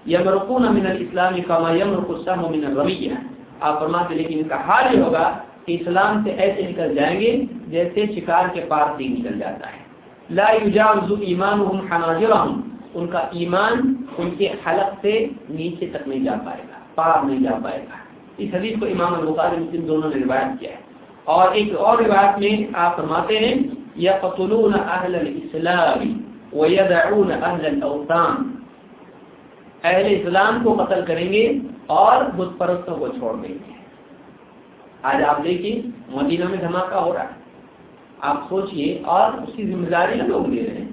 یمرقون من الاسلام کما یمرق السهم من الرمیہ۔ آپ فرماتے لیکن ان کا حال یہ ہوگا کہ اسلام سے ایسے نکل جائیں گے جیسے شکار کے پار سے نکل جاتا ہے۔ لا یجاوز ایمانهم حناجرهم ان کا ایمان ان کے حلق سے نیچے تک نہیں جا پائے گا، پار نہیں جا پائے گا۔ اس حدیث کو امام البخاری مسلم دونوں نے روایت کیا ہے۔ اور ایک اور روایت میں آپ فرماتے ہیں، یقتلون اهل الاسلام ويدعون اهل الاوثان۔ اہل اسلام کو قتل کریں گے اور بت پرستوں کو چھوڑ دیں گے۔ آج آپ دیکھیے مدینہ میں دھماکہ ہو رہا ہے۔ آپ سوچئے، اور اس کی ذمہ داری لوگ لے رہے ہیں۔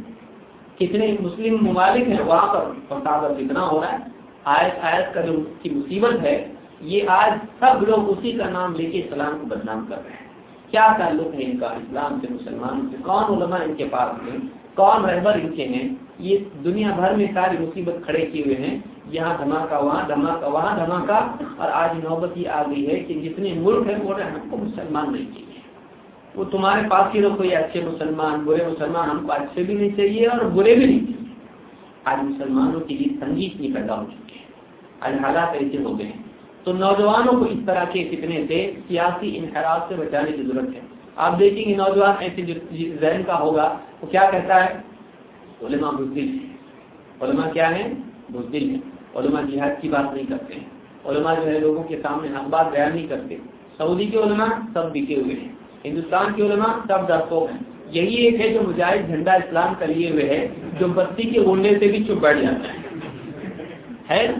کتنے مسلم ممالک ہیں وہاں پر فساد اور کتنا ہو رہا ہے۔ آیت آیت کا جو کی مصیبت ہے، یہ آج سب لوگ اسی کا نام لے کے اسلام کو بدنام کر رہے ہیں۔ کیا تعلق ہے ان کا اسلام سے مسلمان سے؟ کون علماء ان کے پاس ہیں؟ کون رہبر ان کے ہیں؟ یہ دنیا بھر میں ساری مصیبت کھڑے کیے ہوئے ہیں۔ یہاں دھماکہ، وہاں دھماکہ وہاں دھماکہ۔ اور آج نوبت یہ آ گئی ہے کہ جتنے ملک ہیں وہ ہم کو مسلمان نہیں چاہیے وہ تمہارے پاس ہی کوئی اچھے مسلمان، برے مسلمان، ہم کو اچھے بھی نہیں چاہیے اور برے بھی نہیں چاہیے۔ آج مسلمانوں کے لیے سنگیت نہیں پیدا ہو چکے ہیں آج حالات ایسے ہو گئے ہیں۔ تو نوجوانوں کو اس طرح کے فتنے سے سیاسی انحراف سے بچانے کی ضرورت ہے۔ آپ دیکھیں گے نوجوان ایسے ذہن کا ہوگا، وہ کیا کہتا ہے؟ علماء بزدل ہے علماء کیا ہے بزدل ہے علماء جہاد کی بات نہیں کرتے۔ ہیں علماء جو ہے لوگوں کے سامنے حق بات بیان نہیں کرتے۔ سعودی کے علماء سب بکے ہوئے ہیں۔ ہندوستان کے علماء سب ڈرپوک ہیں۔ یہی ایک ہے جو مجاہد جھنڈا اسلام کا لیے ہوئے ہے، جو بستی کے اڑنے سے بھی چپ بیٹھ جاتا ہے۔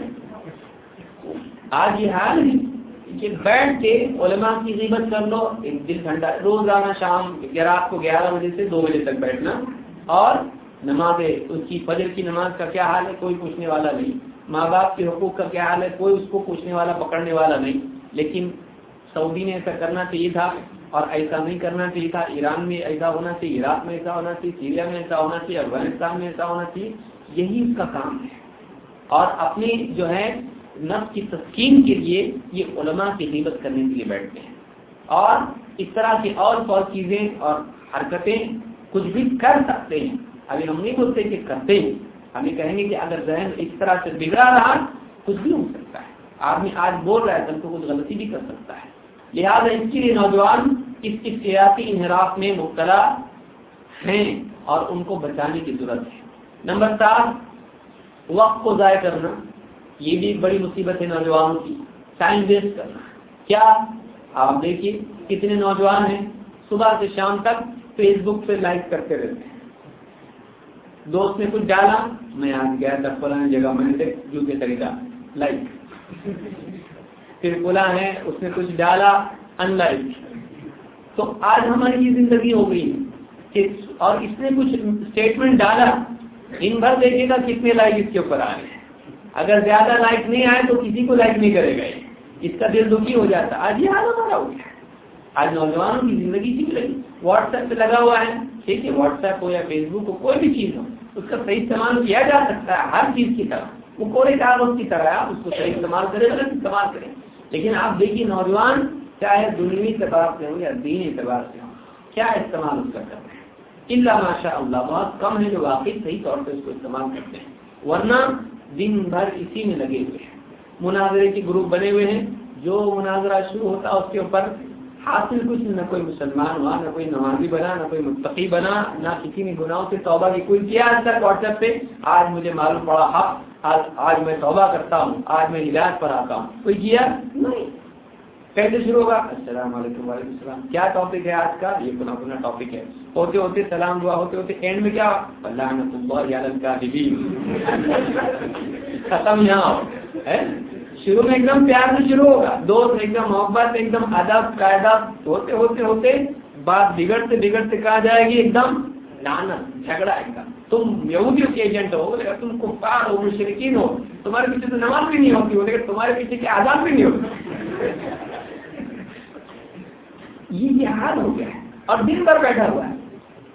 آج یہ حال ہے۔ کہ بیٹھ کے علماء کی غیبت کر لو، ایک دل ٹھنڈا روزانہ شام رات کو گیارہ بجے سے دو بجے تک بیٹھنا۔ اور نماز، اس کی فجر کی نماز کا کیا حال ہے؟ کوئی پوچھنے والا نہیں۔ ماں باپ کے حقوق کا کیا حال ہے؟ کوئی اس کو پوچھنے والا، پکڑنے والا نہیں۔ لیکن سعودی نے ایسا کرنا چاہیے تھا اور ایسا نہیں کرنا چاہیے تھا۔ ایران میں ایسا ہونا چاہیے، عراق میں ایسا ہونا چاہیے، سیریا میں ایسا ہونا چاہیے، افغانستان میں ایسا ہونا چاہیے۔ یہی اس کا کام ہے۔ اور اپنی جو ہے نفس کی تسکین کے لیے یہ علماء کی حمت کرنے کے لیے بیٹھتے ہیں۔ اور اس طرح کی اور بہت چیزیں اور حرکتیں کچھ بھی کر سکتے ہیں۔ ابھی ہم نہیں بولتے کہ کرتے ہیں۔ ہمیں کہیں گے کہ اگر ذہن اس طرح سے بگڑا رہا، کچھ بھی ہو سکتا ہے۔ آدمی آج بول رہا ہے تو کچھ غلطی بھی کر سکتا ہے۔ لہٰذا اس کے لیے نوجوان اس سیاسی انحراف میں مبتلا ہیں اور ان کو بچانے کی ضرورت ہے۔ نمبر سات وقت کو ضائع کرنا۔ یہ بھی بڑی مصیبت ہے نوجوانوں کی۔ ٹائم ویسٹ کرنا۔ کیا آپ دیکھیے کتنے نوجوان ہیں؟ صبح سے شام تک فیس بک پہ لائک کرتے رہتے ہیں۔ دوست نے کچھ ڈالا؟ میں آج گیا تھا فلاں جگہ، میں نے جوتے خریدا۔ لائک پھر بلا ہے، اس نے کچھ ڈالا ان لائک تو آج ہماری یہ زندگی ہو گئی کہ اور اس نے کچھ اسٹیٹمنٹ ڈالا۔ ان بھر دیکھے گا کتنے لائک اس کے اوپر آئے اگر زیادہ لائک نہیں آئے تو کسی کو لائک نہیں کرے گا اس کا دل دکھی ہو جاتا۔ آج یہ حال ہمارا ہو گیا۔ آج نوجوانوں کی زندگی جی رہی واٹس ایپ پہ لگا ہوا ہے۔ ٹھیک ہے واٹس ایپ ہو یا فیس بک ہو، کوئی بھی چیز ہو، اس کا صحیح استعمال کیا جا سکتا ہے۔ ہر چیز کی طرح۔ وہ کوڑے کاغذ کی طرح ہے۔ آپ اس کو صحیح استعمال کریں، غلط استعمال کریں۔ لیکن آپ دیکھیے، نوجوان چاہے دنوی اعتبار سے ہوں یا دین اعتبار سے ہوں، کیا استعمال اس کا کرتے ہیں؟ اللہ ماشاء اللہ، بہت کم ہے جو واقعی صحیح طور پہ اس کو استعمال کرتے ہیں۔ ورنہ دن بھر اسی میں لگے ہوئے ہیں۔ مناظرے کے گروپ بنے ہوئے ہیں۔ جو مناظرہ شروع ہوتا ہے اس کے اوپر حاصل کچھ نہ کوئی مسلمان ہوا، نہ کوئی نمازی بنا، نہ کوئی متقی بنا، نہ کسی نے گناہوں سے توبہ کی۔ کوئی کیا آج تک واٹس ایپ پہ، آج مجھے معلوم پڑا حق، آج آج میں توبہ کرتا ہوں، آج میں ہدایت پر آتا ہوں۔ کوئی کیا؟ نہیں۔ کیسے شروع ہوگا۔ السلام علیکم، وعلیکم السلام۔ کیا ٹاپک ہے آج کا؟ یہ پناہ پناہ ٹاپک ہے؟ ہوتے ہوتے سلام دعا ہوتے ہوتے اینڈ میں کیا اللہ کا ختم یہاں شروع میں ایک دم پیار سے شروع ہوگا۔ دوست ایک دم محبت، ایک دم ادب، قاعدہ۔ ہوتے ہوتے ہوتے بات بگڑتے بگڑتے کہا جائے گی، ایک دم لانت جھگڑا ایک دم۔ تم یہودیوں کے ایجنٹ ہو لیکن تم کفار ہو مشرقین ہو۔ تمہارے پیچھے تو نماز بھی نہیں ہوتی ہو لیکن تمہارے پیچھے کی آزاد بھی نہیں ہوتی یہ حال ہو گیا ہے۔ اور دن بھر بیٹھا ہوا ہے۔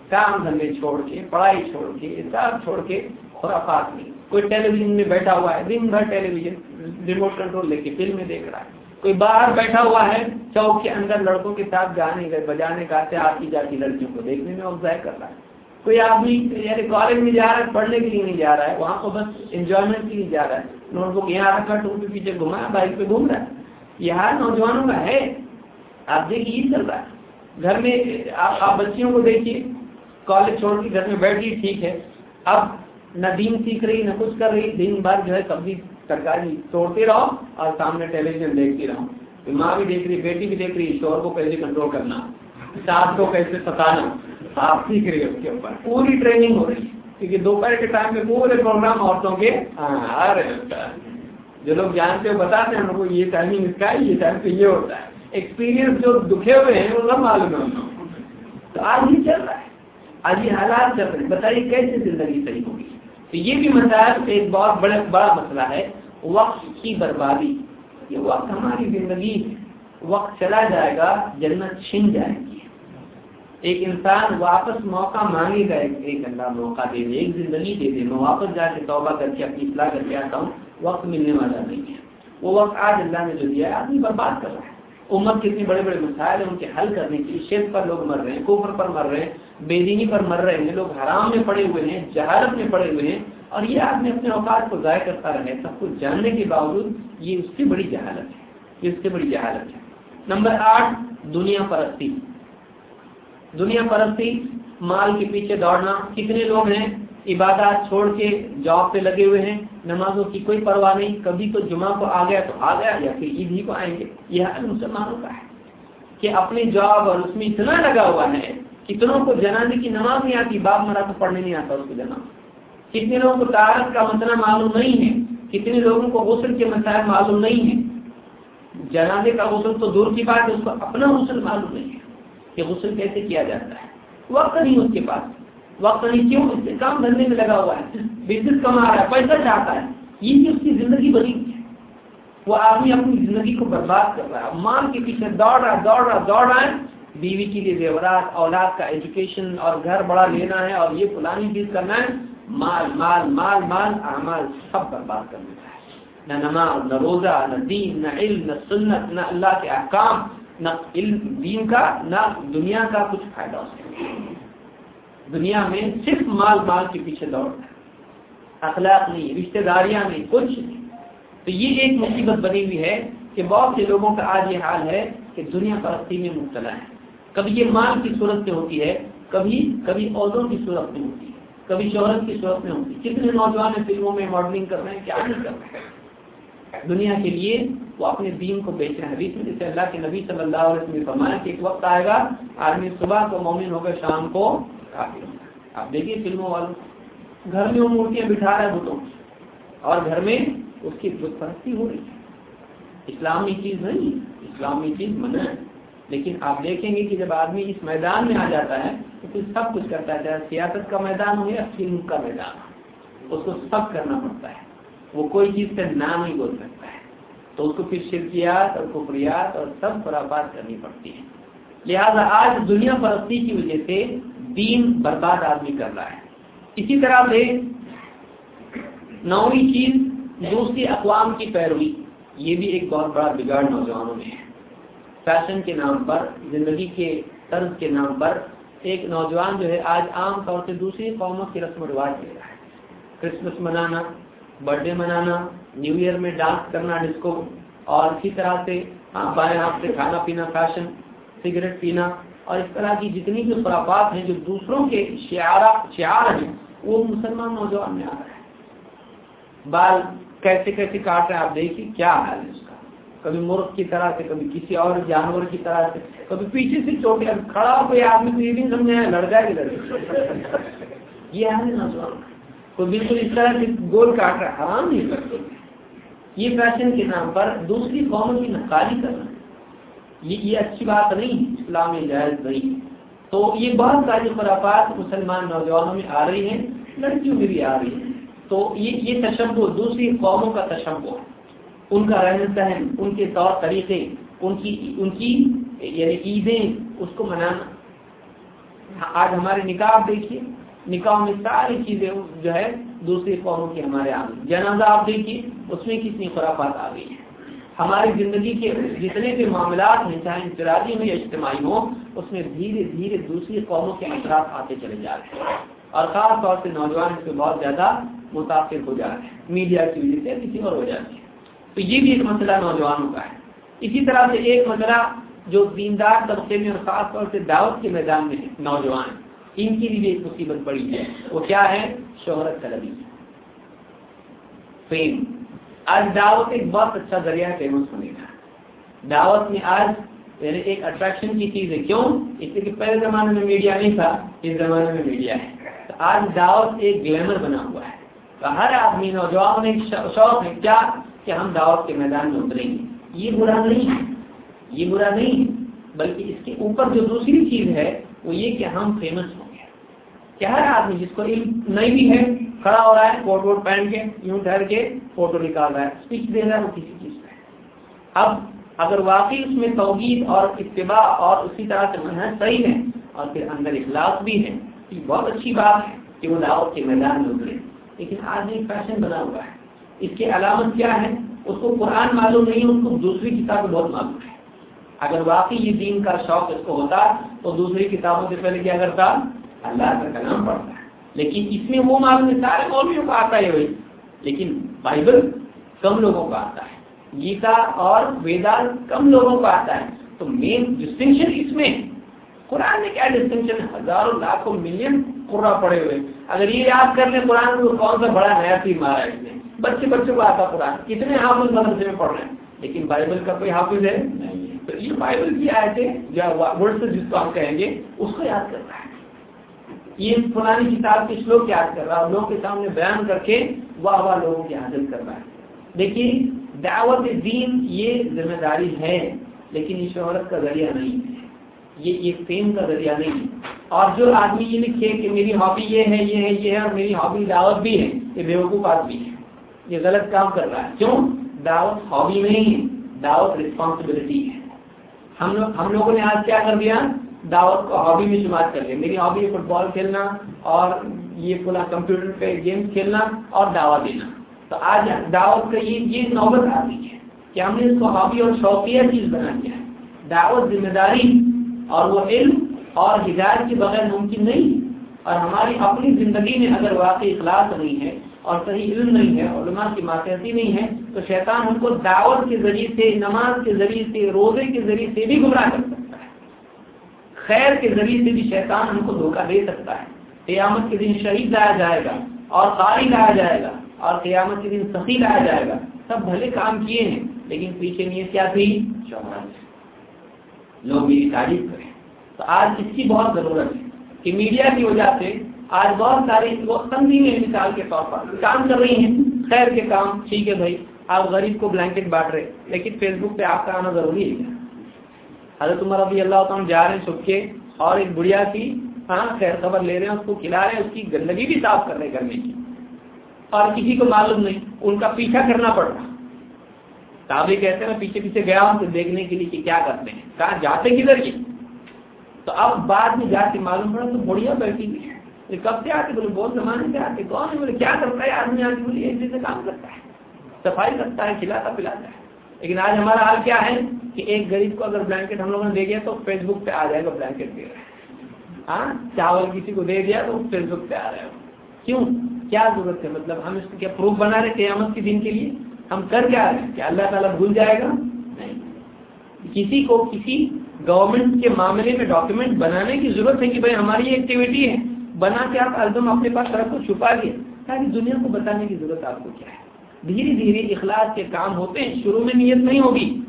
کام دھندے چھوڑ کے، پڑھائی چھوڑ کے سب چھوڑ کے خرافات نہیں کوئی ٹیلی ویژن میں بیٹھا ہوا ہے، دن بھر ٹیلی ویژن ریموٹ کنٹرول لے کے فلم میں دیکھ رہا ہے۔ کوئی باہر بیٹھا ہوا ہے، چوک کے اندر لڑکوں کے ساتھ گانے گئے بجانے گاتے آتی جاتی لڑکیوں کو دیکھنے میں آبزائر کر رہا ہے۔ کوئی آدمی یعنی کالج میں جا رہا ہے، پڑھنے کے لیے نہیں جا رہا ہے، وہاں کو بس انجوائمنٹ کے لیے جا رہا ہے۔ نوٹ بک یہاں رکھا ٹور کے پیچھے گھما بائک پہ گھوم رہا ہے۔ یہ ہر نوجوانوں کا ہے۔ آپ دیکھیے، یہ چل رہا ہے۔ گھر میں آپ بچیوں کو دیکھیے کالج چھوڑ کے گھر میں بیٹھی ٹھیک ہے۔ اب نہ دین سیکھ رہی، نہ کچھ کر رہی، دن بھر جو ہے سبزی ترکاری توڑتے رہو اور سامنے ٹیلی ویژن دیکھتی رہو ماں بھی دیکھ رہی، بیٹی بھی دیکھ رہی شور کو کیسے کنٹرول کرنا؟ ساتھ کو کیسے ستانا؟ آپ سیکھ رہی ہے اس کے اوپر۔ پوری ٹریننگ ہو رہی ہے کیونکہ دوپہر کے ٹائم میں پورے پروگرام عورتوں کے آ رہے ہوتا ہے جو لوگ جانتے ہو، بتاتے ہیں ان کو، یہ ٹائمنگ اس کا ہے، یہ ٹائم پہ یہ ہوتا ہے۔ ایکسپیرینس جو دکھے ہوئے ہیں، وہ سب معلوم ہے۔ تو آج ہی چل رہا ہے۔ آج یہ حالات چل رہے ہیں۔ بتائیے کیسے زندگی صحیح ہوگی؟ تو یہ بھی مسائل ایک بہت بڑا بڑا مسئلہ ہے۔ وقت کی بربادی۔ یہ وقت ہماری زندگی وقت چلا جائے گا، جنت چھن جائے گی۔ ایک انسان واپس موقع مانگے گا، ایک اللہ موقع دے دے، ایک زندگی دے دے۔ میں واپس جا کے توبہ کر کے اپنی اصلاح کر کے آتا ہوں، وقت ملنے والا نہیں ہے۔ وہ وقت آج اللہ نے جو دیا ہے آدمی برباد کر رہا ہے۔ امت کے بڑے بڑے مسائل ہیں، ان کے حل کرنے کے لیے شیخ پر لوگ مر رہے ہیں کوفر پر مر رہے ہیں، بے دینی پر مر رہے ہیں، لوگ حرام میں پڑے ہوئے ہیں، جہالت میں پڑے ہوئے ہیں، اور یہ آدمی اپنے اوقات کو ضائع کرتا رہے سب کچھ جاننے کے باوجود یہ اس کی بڑی جہالت ہے اس سے بڑی جہالت ہے۔ نمبر آٹھ، دنیا پرستی۔ دنیا پرستی، مال کے پیچھے دوڑنا، کتنے لوگ ہیں؟ عبادات چھوڑ کے جاب پہ لگے ہوئے ہیں، نمازوں کی کوئی پرواہ نہیں، کبھی تو جمعہ کو آ گیا تو آ گیا یا پھر عید ہی کو آئیں گے۔ یہ حال مسلمانوں کا ہے کہ اپنی جاب اور اس میں اتنا لگا ہوا ہے، کتنوں کو جنازے کی نماز نہیں آتی، باپ مرا تو پڑھنے نہیں آتا اس کو جناز کتنے لوگوں کو تارت کا مسئلہ معلوم نہیں ہے، کتنے لوگوں کو غسل کے مسائل معلوم نہیں ہے جنازے کا غسل تو دور کی بات ہے، اس کو اپنا غسل معلوم نہیں ہے کہ غسل کیسے کیا جاتا ہے۔ وقت نہیں اس کے پاس۔ وقت نہیں، کیوں؟ اس سے کام دھندے میں لگا ہوا ہے۔ بزنس کما رہا ہے، پیسہ چاہتا ہے۔ یہ اس کی زندگی بنی وہ آدمی اپنی زندگی کو برباد کر رہا ہے۔ مال کے پیچھے دوڑ رہا ہے، دوڑ رہا دوڑ رہا ہے۔ بیوی کے لیے زیورات، اولاد کا ایجوکیشن اور گھر بڑا لینا ہے اور یہ فلانی چیز کرنا ہے۔ مال مال مال مال، اعمال سب برباد کر دیتا ہے۔ نہ نماز، نہ روزہ، نہ دین، نہ علم، نہ سنت، نہ اللہ کے احکام، نہ علم دین کا، نہ دنیا کا کچھ فائدہ ہو سکتا دنیا میں صرف مال مال کے پیچھے دوڑ ہے۔ اخلاق نہیں، رشتہ داریاں نہیں، کچھ نہیں۔ تو یہ ایک مصیبت بنی ہوئی ہے کہ بہت سے لوگوں کا آج یہ حال ہے کہ دنیا پرستی میں مبتلا ہے۔ کبھی یہ مال کی صورت سے ہوتی ہے، کبھی کبھی عہدوں کی صورت میں ہوتی ہے۔ کبھی شہرت کی صورت میں ہوتی ہے۔ کتنے نوجوان فلموں میں ماڈلنگ کر رہے ہیں، کیا نہیں کر رہے ہیں؟ دنیا کے لیے وہ اپنے دین کو بیچ رہے ہیں۔ حدیث میں جیسے اللہ کے نبی صلی اللہ علیہ وسلم فرمایا کہ ایک وقت آئے گا، آدمی صبح کو مومن ہوگا شام کو کافی آپ دیکھیے فلموں والوں، گھر میں وہ مورتیاں بٹھا رہے ہیں بتوں اور گھر میں اس کی بت پرستی ہو رہی ہے۔ اسلامی چیز نہیں، اسلامی چیز منع ہے۔ لیکن آپ دیکھیں گے کہ جب آدمی اس میدان میں آ جاتا ہے، تو پھر سب کچھ کرتا ہے، چاہے سیاست کا میدان ہو یا فلم کا میدان۔ ہو اس کو سب کرنا پڑتا ہے۔ وہ کوئی چیز کا نام نہیں بول سکتا ہے۔ تو اس کو پھر شرکیات اور کفریات اور سب خرافات کرنی پڑتی ہیں لہذا آج دنیا پرستی کی وجہ سے دین برباد آدمی کر رہا ہے۔ اسی طرح سے نویں چیز دوسری اقوام کی پیروی، یہ بھی ایک بہت بڑا بگاڑ نوجوانوں میں ہے۔ فیشن کے نام پر، زندگی کے طرز کے نام پر ایک نوجوان جو ہے آج عام طور سے دوسری قوموں کی رسم و رواج لے رہا ہے۔ کرسمس منانا، برتھ ڈے منانا، نیو ایئر میں ڈانس کرنا ڈسکو، اور اسی طرح سے بائیں ہاتھ سے کھانا پینا، فیشن، سگریٹ پینا اور اس طرح کی جتنی بھی خرافات ہیں جو دوسروں کے شعارہ شعار ہیں، وہ مسلمان نوجوان میں آ رہا ہے بال کیسے کیسے کاٹ رہے ہیں؟ آپ دیکھیے کیا حال ہے اس کا۔ کبھی مرغ کی طرح سے، کبھی کسی اور جانور کی طرح سے، کبھی پیچھے سے چوٹے کھڑا ہو، کوئی آدمی کو یہ نہیں سمجھا لڑ جائے گا لڑکے یہ حال ہے نوجوان۔ کوئی بالکل اس طرح سے گول کاٹ رہا ہے، حرام نہیں کرتے یہ فیشن کے نام پر دوسری قوموں کی نقالی کرنا۔ یہ یہ اچھی بات نہیں ہے۔ اسلام میں جائز نہیں۔ تو یہ بہت ساری خرافات مسلمان نوجوانوں میں آ رہی ہیں، لڑکیوں میں بھی آ رہی ہیں۔ تو یہ یہ تشبہ دوسری قوموں کا تشبہ۔ ان کا رہن سہن، ان کے طور طریقے، ان کی ان کی یعنی عیدیں، اس کو منانا۔ آج ہمارے نکاح دیکھیے، نکاح میں ساری چیزیں جو ہے دوسری قوموں کی ہمارے آ گئی جنازہ آپ دیکھیے، اس میں کتنی خرافات آ گئی ہیں۔ ہماری زندگی کے جتنے بھی معاملات ہیں، چاہے انفرادی ہوں یا اجتماعی ہوں، اس میں دھیرے دھیرے دوسری قوموں کے اثرات آتے چلے جا رہے ہیں۔ اور خاص طور سے نوجوان اس سے بہت زیادہ متاثر ہو جا رہے ہیں۔ میڈیا کی وجہ سے کسی اور ہو جاتی ہے تو یہ بھی ایک مسئلہ نوجوانوں کا ہے۔ اسی طرح سے ایک مسئلہ جو دیندار طبقے میں اور خاص طور سے دعوت کے میدان میں نوجوان۔ ان کی بھی ایک مصیبت پڑی ہے۔ وہ کیا ہے؟ شہرت طلبی۔ فیم۔ آج دعوت ایک بہت اچھا ذریعہ ہے فیمس ہونے کا۔ دعوت میں آج یعنی ایک اٹریکشن کی چیز ہے۔ کیوں؟ اس لیے کہ پہلے زمانے میں میڈیا نہیں تھا، اس زمانے میں میڈیا ہے۔ تو آج دعوت ایک گلیمر بنا ہوا ہے۔ تو ہر آدمی نوجوان ایک شوق ہے کیا؟ کہ ہم دعوت کے میدان میں اتریں۔ گے یہ برا نہیں ہے۔ یہ برا نہیں ہے۔ بلکہ اس کے اوپر جو دوسری چیز ہے، وہ یہ کہ ہم فیمس ہوں گے۔ کہ ہر آدمی جس کو علم نہیں بھی ہے کھڑا ہو رہا ہے کوٹ ووٹ پہن کے، یوں ٹھہر کے فوٹو نکال رہا ہے۔ اسپیچ دے رہا ہے وہ کسی چیز پہ۔ اب اگر واقعی اس میں توحید اور اتباع اور اسی طرح سے منحص صحیح ہے اور پھر اندر اخلاق بھی ہے یہ بہت اچھی بات ہے کہ وہ دعوت کے میدان میں اترے۔ لیکن آج ایک فیشن بنا ہوا ہے۔ اس کی علامت کیا ہے؟ اس کو قرآن معلوم نہیں، اس کو دوسری کتاب بہت معلوم ہے اگر واقعی یہ دین کا شوق اس کو ہوتا، تو دوسری کتابوں سے پہلے کیا کرتا؟ اللہ کا کلام پڑھتا ہے۔ لیکن اس میں وہ معلوم ہے سارے مولویوں کو آتا ہے وہی، لیکن بائبل کم لوگوں کو آتا ہے، گیتا اور ویدا کم لوگوں کو آتا ہے۔ تو مین ڈسٹنکشن اس میں، قرآن میں کیا ڈسٹنکشن ہزاروں لاکھوں ملین قرآن پڑے ہوئے۔ اگر یہ یاد کر لیں قرآن تو کون سا بڑا نیا تیر مارا ہے اس نے بچے بچوں کو آتا قرآن۔ کتنے حافظ مدرسے میں پڑھ رہے ہیں؟ لیکن بائبل کا کوئی حافظ ہے؟ تو یہ بائبل کی آیتیں، جو ورڈ جس کو ہم کہیں گے، اس کو یاد کر رہا ہے۔ یہ پرانی کتاب کے شلوک یاد کر رہا ہے لوگوں کے سامنے بیان کر کے واہ واہ لوگوں کی حاصل کر رہا ہے۔ دیکھیے دعوت دین یہ ذمہ داری ہے، لیکن یہ شہرت کا ذریعہ نہیں ہے۔ یہ یہ فیم کا ذریعہ نہیں ہے۔ اور جو آدمی یہ لکھے کہ میری ہابی یہ ہے یہ ہے یہ ہے اور میری ہابی دعوت بھی ہے، یہ بیوقوف آدمی ہے۔ یہ غلط کام کر رہا ہے۔ کیوں؟ دعوت ہابی نہیں ہے، دعوت رسپانسبلٹی ہے۔ ہم لوگ ہم لوگوں نے آج کیا کر دیا؟ دعوت کو ہابی میں شمار کر لیا میری ہابی ہے فٹ بال کھیلنا اور یہ پورا کمپیوٹر پہ گیم کھیلنا اور دعوت دینا۔ تو آج دعوت کا یہ یہ نوبت آ گئی ہے کہ ہم نے اس کو ہابی اور شوقیہ چیز بنا دیا ہے۔ دعوت ذمہ داری اور وہ علم اور ہدایت کے بغیر ممکن نہیں۔ اور ہماری اپنی زندگی میں اگر واقعی اخلاص نہیں ہے اور صحیح علم نہیں ہے، علماء کی ماتحتی نہیں ہے، تو شیطان ہم کو دعوت کے ذریعے سے، نماز کے ذریعے سے، روزے کے ذریعے سے بھی گمراہ کر سکتا ہے۔ خیر کے ذریعے سے بھی شیطان ہم کو دھوکہ دے سکتا ہے۔ قیامت کے دن شہید لایا جائے گا اور قاری لایا جائے گا اور قیامت کے دن سخی لایا جائے گا۔ سب بھلے کام کیے ہیں، لیکن پیچھے نیت کیا تھی؟ لوگ میری تعریف کریں۔ تو آج اس کی بہت ضرورت ہے کہ میڈیا کی وجہ سے آج بہت ساری تنظیمیں مثال کے طور پر کام کر رہی ہیں۔ خیر کے کام، ٹھیک ہے بھائی، آپ غریب کو بلینکٹ بانٹ رہے لیکن فیس بک پہ آپ کا آنا ضروری ہے۔ حضرت عمر رضی اللہ تعالیٰ جا رہے ہیں چھپ کے اور ایک بڑھیا کی ہاں خیر خبر لے رہے ہیں، اس کو کھلا رہے ہیں، اس کی گندگی بھی صاف کر رہے کرنے کی۔ اور کسی کو معلوم نہیں، ان کا پیچھا کرنا پڑ رہا۔ تابے کہتے ہیں پیچھے پیچھے گیا ہوں تو دیکھنے کے لیے کہ کیا کرتے ہیں۔ کہاں جاتے کدھر کی تو اب بعد میں جا کے معلوم پڑا تو بڑھیا بیٹھی ہوئی ہے۔ کب سے آتے؟ بولے، بہت زمانے سے آتے۔ کون ہے؟ بولے، کیا کرتا ہے؟ آدمی آدمی بولے ایسے سے کام کرتا ہے۔ صفائی کرتا ہے، کھلاتا پلاتا ہے۔ لیکن آج ہمارا حال کیا ہے کہ ایک غریب کو اگر بلینکٹ ہم لوگوں نے دے دیا تو فیس بک پہ آ جائے گا بلینکٹ دے رہے ہاں؟ چاول کسی کو دے دیا تو فیس بک پہ آ رہے ہو کیوں؟ کیا ضرورت ہے؟ مطلب ہم اس کو کیا پروف بنا رہے قیامت کے دن کے لیے؟ ہم کر کیا رہے ہیں؟ کہ اللہ تعالیٰ بھول جائے گا؟ نہیں۔ کسی کو کسی گورنمنٹ کے معاملے میں ڈاکیومنٹ بنانے کی ضرورت ہے کہ بھائی ہماری یہ ایکٹیویٹی ہے۔ بنا کے آپ الدم اپنے پاس سڑک کو چھپا لیا تاکہ دنیا کو بتانے کی ضرورت آپ کو کیا ہے؟ دھیرے دھیرے اخلاص کے کام ہوتے ہیں، شروع میں نیت نہیں ہوگی۔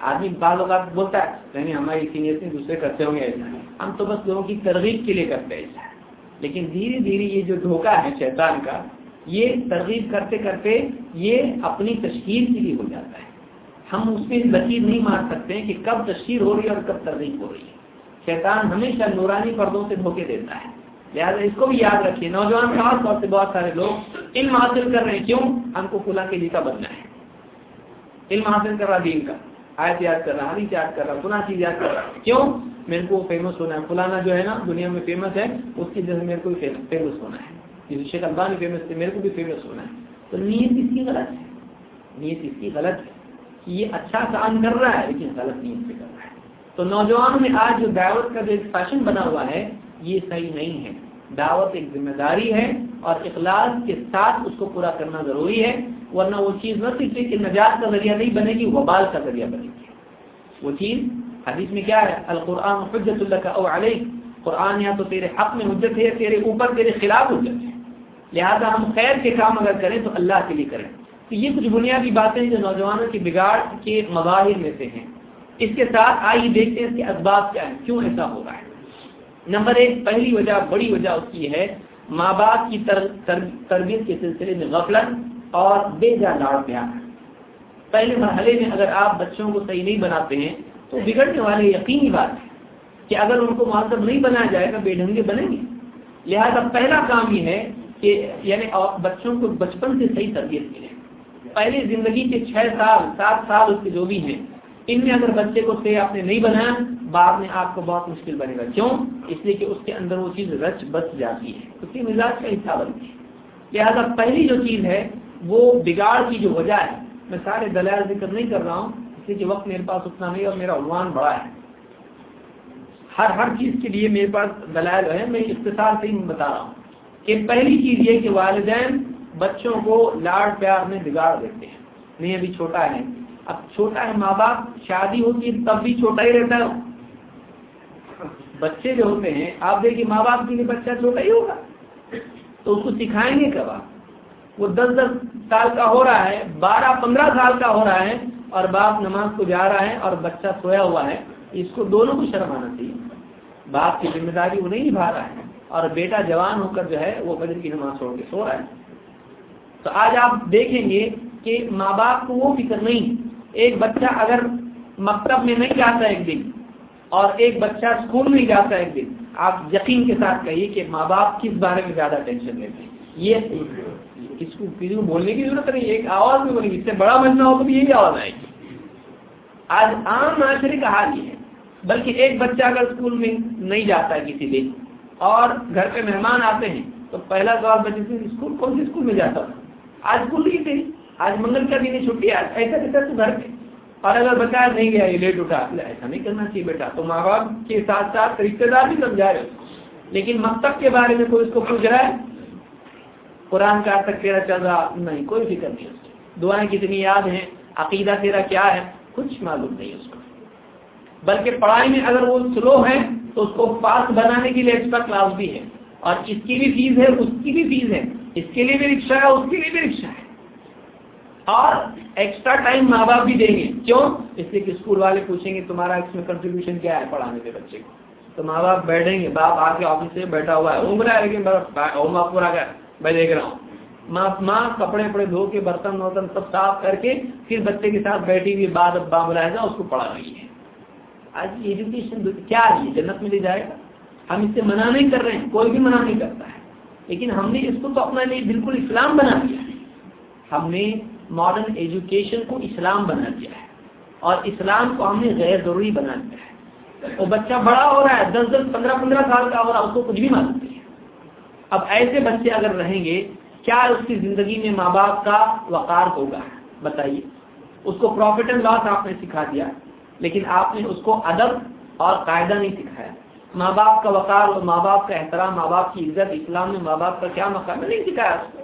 آدمی بعض اوقات بولتا ہے، نہیں ہماری سینئر سے دوسرے کرتے ہوں گے۔ ایسا ہم تو بس لوگوں کی ترغیب کے لیے کرتے ہیں۔ ایسا لیکن دھیرے دھیرے یہ جو دھوکہ ہے شیطان کا، یہ ترغیب کرتے کرتے یہ اپنی تشہیر کے لیے ہو جاتا ہے۔ ہم اس میں لکیر نہیں مار سکتے کہ کب تشہیر ہو رہی ہے اور کب ترغیب ہو رہی ہے۔ شیطان ہمیشہ نورانی پردوں سے دھوکے دیتا ہے۔ لہٰذا اس کو بھی یاد رکھیے، نوجوان خاص طور سے بہت سارے لوگ علم حاصل کر رہے ہیں۔ کیوں؟ ہم کو فلاں کے کا بننا ہے۔ علم حاصل کر رہا دین کا۔ آیت یاد کر رہا، حدیث یاد کر رہا فلاں چیز یاد کر رہا۔ کیوں؟ میرے کو فیمس ہونا ہے۔ فلانا جو ہے نا، دنیا میں فیمس ہے، اس کی جگہ میرے کو بھی فیمس ہونا ہے۔ جس شیخ البانی فیمس تھے، میرے کو بھی فیمس ہونا ہے۔ تو نیت اس کی غلط ہے۔ نیت اس کی غلط ہے کہ یہ اچھا کام کر رہا ہے، لیکن غلط نیت سے کر رہا ہے۔ تو نوجوانوں میں آج جو دعوت کا جو ایک فیشن بنا ہوا ہے، یہ صحیح نہیں ہے۔ دعوت ایک ذمہ داری ہے اور اخلاص کے ساتھ اس کو پورا کرنا ضروری ہے، ورنہ وہ چیز نہ صرف کہ نجات کا ذریعہ نہیں بنے گی، وبال کا ذریعہ بنے گی۔ وہ چیز حدیث میں کیا ہے؟ القرآن حجت اللہ کا او علیہ قرآن یا تو تیرے حق میں حجت ہے، تیرے اوپر تیرے خلاف حجت ہے۔ لہذا ہم خیر کے کام اگر کریں تو اللہ کے لیے کریں۔ تو یہ کچھ بنیادی باتیں جو نوجوانوں کی بگاڑ کے مظاہر میں سے ہیں۔ اس کے ساتھ آئیے دیکھتے ہیں اس کے اسباب کیا ہیں۔ کیوں ایسا ہو رہا ہے؟ نمبر ایک، پہلی وجہ، بڑی وجہ اس کی ہے، ماں باپ کی تربیت کے سلسلے میں غفلت اور بے جا لاڑ پیار پہلے مرحلے میں اگر آپ بچوں کو صحیح نہیں بناتے ہیں، تو بگڑنے والے یقینی بات ہے کہ اگر ان کو معذب نہیں بنایا جائے گا بے ڈھنگے بنیں گے۔ لہذا پہلا کام یہ ہے کہ یعنی بچوں کو بچپن سے صحیح تربیت ملے۔ پہلی زندگی کے چھ سال، سات سال اس کے جو بھی ہیں ان میں اگر بچے کو سے آپ نے نہیں بنایا، بعد میں آپ کو بہت مشکل بنے گا۔ کیوں؟ اس لیے کہ اس کے اندر وہ چیز رچ بچ جاتی ہے۔ اس کی مزاج کا حصہ بنتی ہے۔ لہٰذا پہلی جو چیز ہے، وہ بگاڑ کی جو وجہ ہے، میں سارے دلائل ذکر نہیں کر رہا ہوں، اس لیے کہ وقت میرے پاس اتنا نہیں اور میرا عنوان بڑا ہے۔ ہر ہر چیز کے لیے میرے پاس دلائل ہے میں اختصار سے ہی بتا رہا ہوں کہ پہلی چیز یہ کہ والدین بچوں کو لاڑ پیار میں بگاڑ دیتے ہیں۔ نہیں، ابھی چھوٹا ہے۔ اب چھوٹا ہے ماں باپ، شادی ہوتی ہے تب بھی چھوٹا ہی رہتا ہے۔ بچے جو ہوتے ہیں، آپ دیکھیے ماں باپ کے لیے بچہ چھوٹا ہی ہوگا۔ تو اس کو سکھائیں گے کب آپ؟ وہ دس دس سال کا ہو رہا ہے، بارہ پندرہ سال کا ہو رہا ہے اور باپ نماز کو جا رہا ہے اور بچہ سویا ہوا ہے۔ اس کو دونوں کو شرم آنا چاہیے۔ باپ کی ذمہ داری وہ نہیں نبھا رہا ہے اور بیٹا جوان ہو کر جو ہے وہ فجر کی نماز چھوڑ کے سو رہا ہے۔ تو آج آپ دیکھیں گے کہ ماں باپ کو وہ فکر نہیں ایک بچہ اگر مکتب میں نہیں جاتا ایک دن اور ایک بچہ اسکول میں جاتا ایک دن، آپ یقین کے ساتھ کہیے کہ ماں باپ کس بارے میں زیادہ ٹینشن لیتے ہیں؟ یہ کس کو کسی کو بولنے کی ضرورت نہیں، ایک آواز میں بولے گی اس سے بڑا مجمع ہو تو بھی یہی آواز آئے گی۔ آج عام معاشرے کا حال یہ ہے، بلکہ ایک بچہ اگر اسکول میں نہیں جاتا ہے کسی دن اور گھر پہ مہمان آتے ہیں، تو پہلا سوال بچے سے، اسکول، کون سی اسکول میں جاتا تھا آج اسکول نہیں تھی آج منگل کا دن چھٹی، آج ایسا کہتا تو گھر پہ اور اگر بچہ نہیں گیا یہ لیٹ اٹھا ایسا نہیں کرنا چاہیے بیٹا۔ تو ماں باپ کے ساتھ ساتھ رشتے دار بھی سمجھا رہے لیکن مکتب کے بارے میں کوئی اس کو پوچھ رہا ہے؟ قرآن کا تک تیرا چل رہا، نہیں، کوئی فکر نہیں۔ اس کی دعائیں کتنی یاد ہیں، عقیدہ تیرا کیا ہے؟ کچھ معلوم نہیں اس کو۔ بلکہ پڑھائی میں اگر وہ سلو ہے تو اس کو پاس بنانے کے لیے ایکسٹرا کلاس بھی ہے۔ اور اس کی بھی فیس ہے، اس کی بھی فیس ہے۔ اس کے لیے بھی رکشا ہے، اس کے لیے بھی رکشا ہے۔ اور ایکسٹرا ٹائم ماں باپ بھی دیں گے۔ کیوں؟ اس لیے کہ اسکول والے پوچھیں گے تمہارا اس میں کنٹریبیوشن کیا ہے پڑھانے کے بچے کو۔ تو ماں باپ بیٹھیں گے، باپ آ کے آفس سے بیٹھا ہوا ہے۔ عمر ہے لیکن ہوم ورک پورا کر میں دیکھ رہا ہوں۔ ماں ماں کپڑے وپڑے دھو کے برتن ورتن سب صاف کر کے پھر بچے کے ساتھ بیٹھی ہوئی بعد ابا بلائے گا اس کو پڑھا رہی ہے۔ آج ایجوکیشن کیا ہے؟ جنت میں لے جائے گا۔ ہم اس سے منع نہیں کر رہے ہیں۔ کوئی بھی منع نہیں کرتا ہے۔ لیکن ہم نے اس کو تو اپنا لیے بالکل اسلام بنا دیا ہے۔ ہم نے ماڈرن ایجوکیشن کو اسلام بنا دیا ہے اور اسلام کو ہم نے غیر ضروری بنا دیا ہے۔ وہ بچہ بڑا ہو رہا ہے، دس دس، پندرہ پندرہ سال کا ہو رہا ہے، اس کو کچھ بھی معلوم نہیں ہے۔ اب ایسے بچے اگر رہیں گے، کیا اس کی زندگی میں ماں باپ کا وقار ہوگا؟ بتائیے۔ اس کو پروفٹ اینڈ لاس آپ نے سکھا دیا، لیکن آپ نے اس کو ادب اور قاعدہ نہیں سکھایا۔ ماں باپ کا وقار اور ماں باپ کا احترام، ماں باپ کی عزت، اسلام میں ماں باپ کا کیا مقام نہیں سکھایا اس کو۔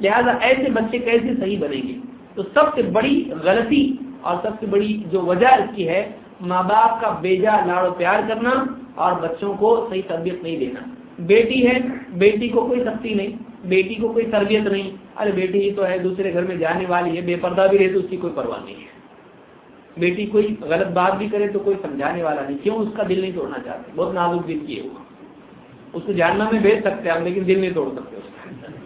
لہٰذا ایسے بچے کیسے صحیح بنیں گے؟ تو سب سے بڑی غلطی اور سب سے بڑی جو وجہ اس کی ہے، ماں باپ کا بیجا لاڑ و پیار کرنا اور بچوں کو صحیح تربیت نہیں دینا۔ بیٹی ہے، بیٹی کو کوئی سختی نہیں، بیٹی کو کوئی تربیت نہیں۔ ارے بیٹی ہی تو ہے، دوسرے گھر میں جانے والی ہے، بے پردہ بھی رہے تو اس کی کوئی پرواہ نہیں ہے۔ بیٹی کوئی غلط بات بھی کرے تو کوئی سمجھانے والا نہیں۔ کیوں اس کا دل نہیں توڑنا چاہتے؟ بہت نازک دل کیے ہوا اس کو جاننا میں بھیج سکتے ہیں لیکن دل نہیں توڑ سکتے اس کا۔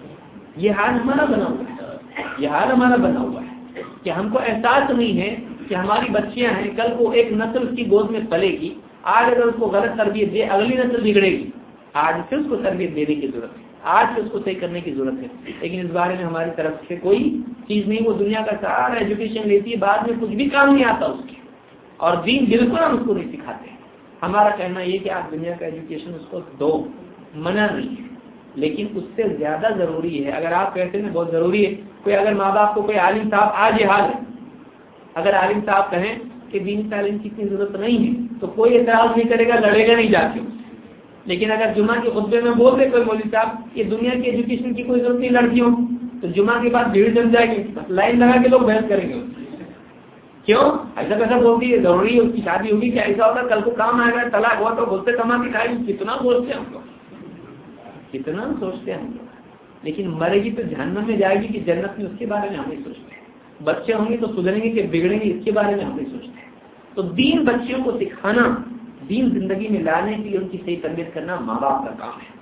یہ حال ہمارا بنا ہوا ہے۔ یہ حال ہمارا بنا ہوا ہے کہ ہم کو احساس نہیں ہے کہ ہماری بچیاں ہیں، کل کو ایک نسل اس کی گود میں پلے گی۔ آج اگر اس کو غلط تربیت دے، اگلی نسل بگڑے گی۔ آج سے اس کو تربیت دینے کی ضرورت ہے۔ آج سے اس کو صحیح کرنے کی ضرورت ہے۔ لیکن اس بارے میں ہماری طرف سے کوئی چیز نہیں، وہ دنیا کا سارا ایجوکیشن لیتی ہے، بعد میں کچھ بھی کام نہیں آتا اس کے۔ اور دین بالکل ہم اس کو نہیں سکھاتے۔ ہمارا کہنا یہ کہ آپ دنیا کا ایجوکیشن اس کو دو، منع نہیں ہے۔ لیکن اس سے زیادہ ضروری ہے، اگر آپ کہتے ہیں بہت ضروری ہے، کوئی اگر ماں باپ کو کوئی عالم صاحب آج یہ حال ہے، اگر عالم صاحب کہیں کہ دین تعلیم کی اتنی ضرورت نہیں ہے، تو کوئی اعتراض نہیں کرے گا، لڑے گا نہیں جا کے۔ لیکن اگر جمعہ کے خطبے میں بول دے کوئی مولوی صاحب یہ دنیا کی ایجوکیشن کی کوئی ضرورت نہیں لڑکیوں، تو جمعہ کے بعد بھیڑ جم جائے گی لائن لگا کے لوگ بحث کریں گے۔ کیوں؟ ایسا کیسا بولتی ہے ضروری ہے، اس کی شادی ہوگی، کیا ایسا ہوتا کل کو کام آئے گا، طلاق ہوا تو بولتے کما کے کھائے، کتنا سوچتے ہیں ہم لوگ؟ کتنا سوچتے ہیں ہم لوگ۔ لیکن مرے گی تو جہنم میں جائے گی کہ جنت میں اس کے بارے میں ہم نہیں سوچتے۔ بچے ہوں گے تو سدھریں گے کہ بگڑیں گے، اس کے بارے میں ہم نہیں سوچتے۔ تو دین بچیوں کو سکھانا، دین زندگی میں لانے کے لیے ان کی صحیح تربیت کرنا ماں باپ کا کام ہے۔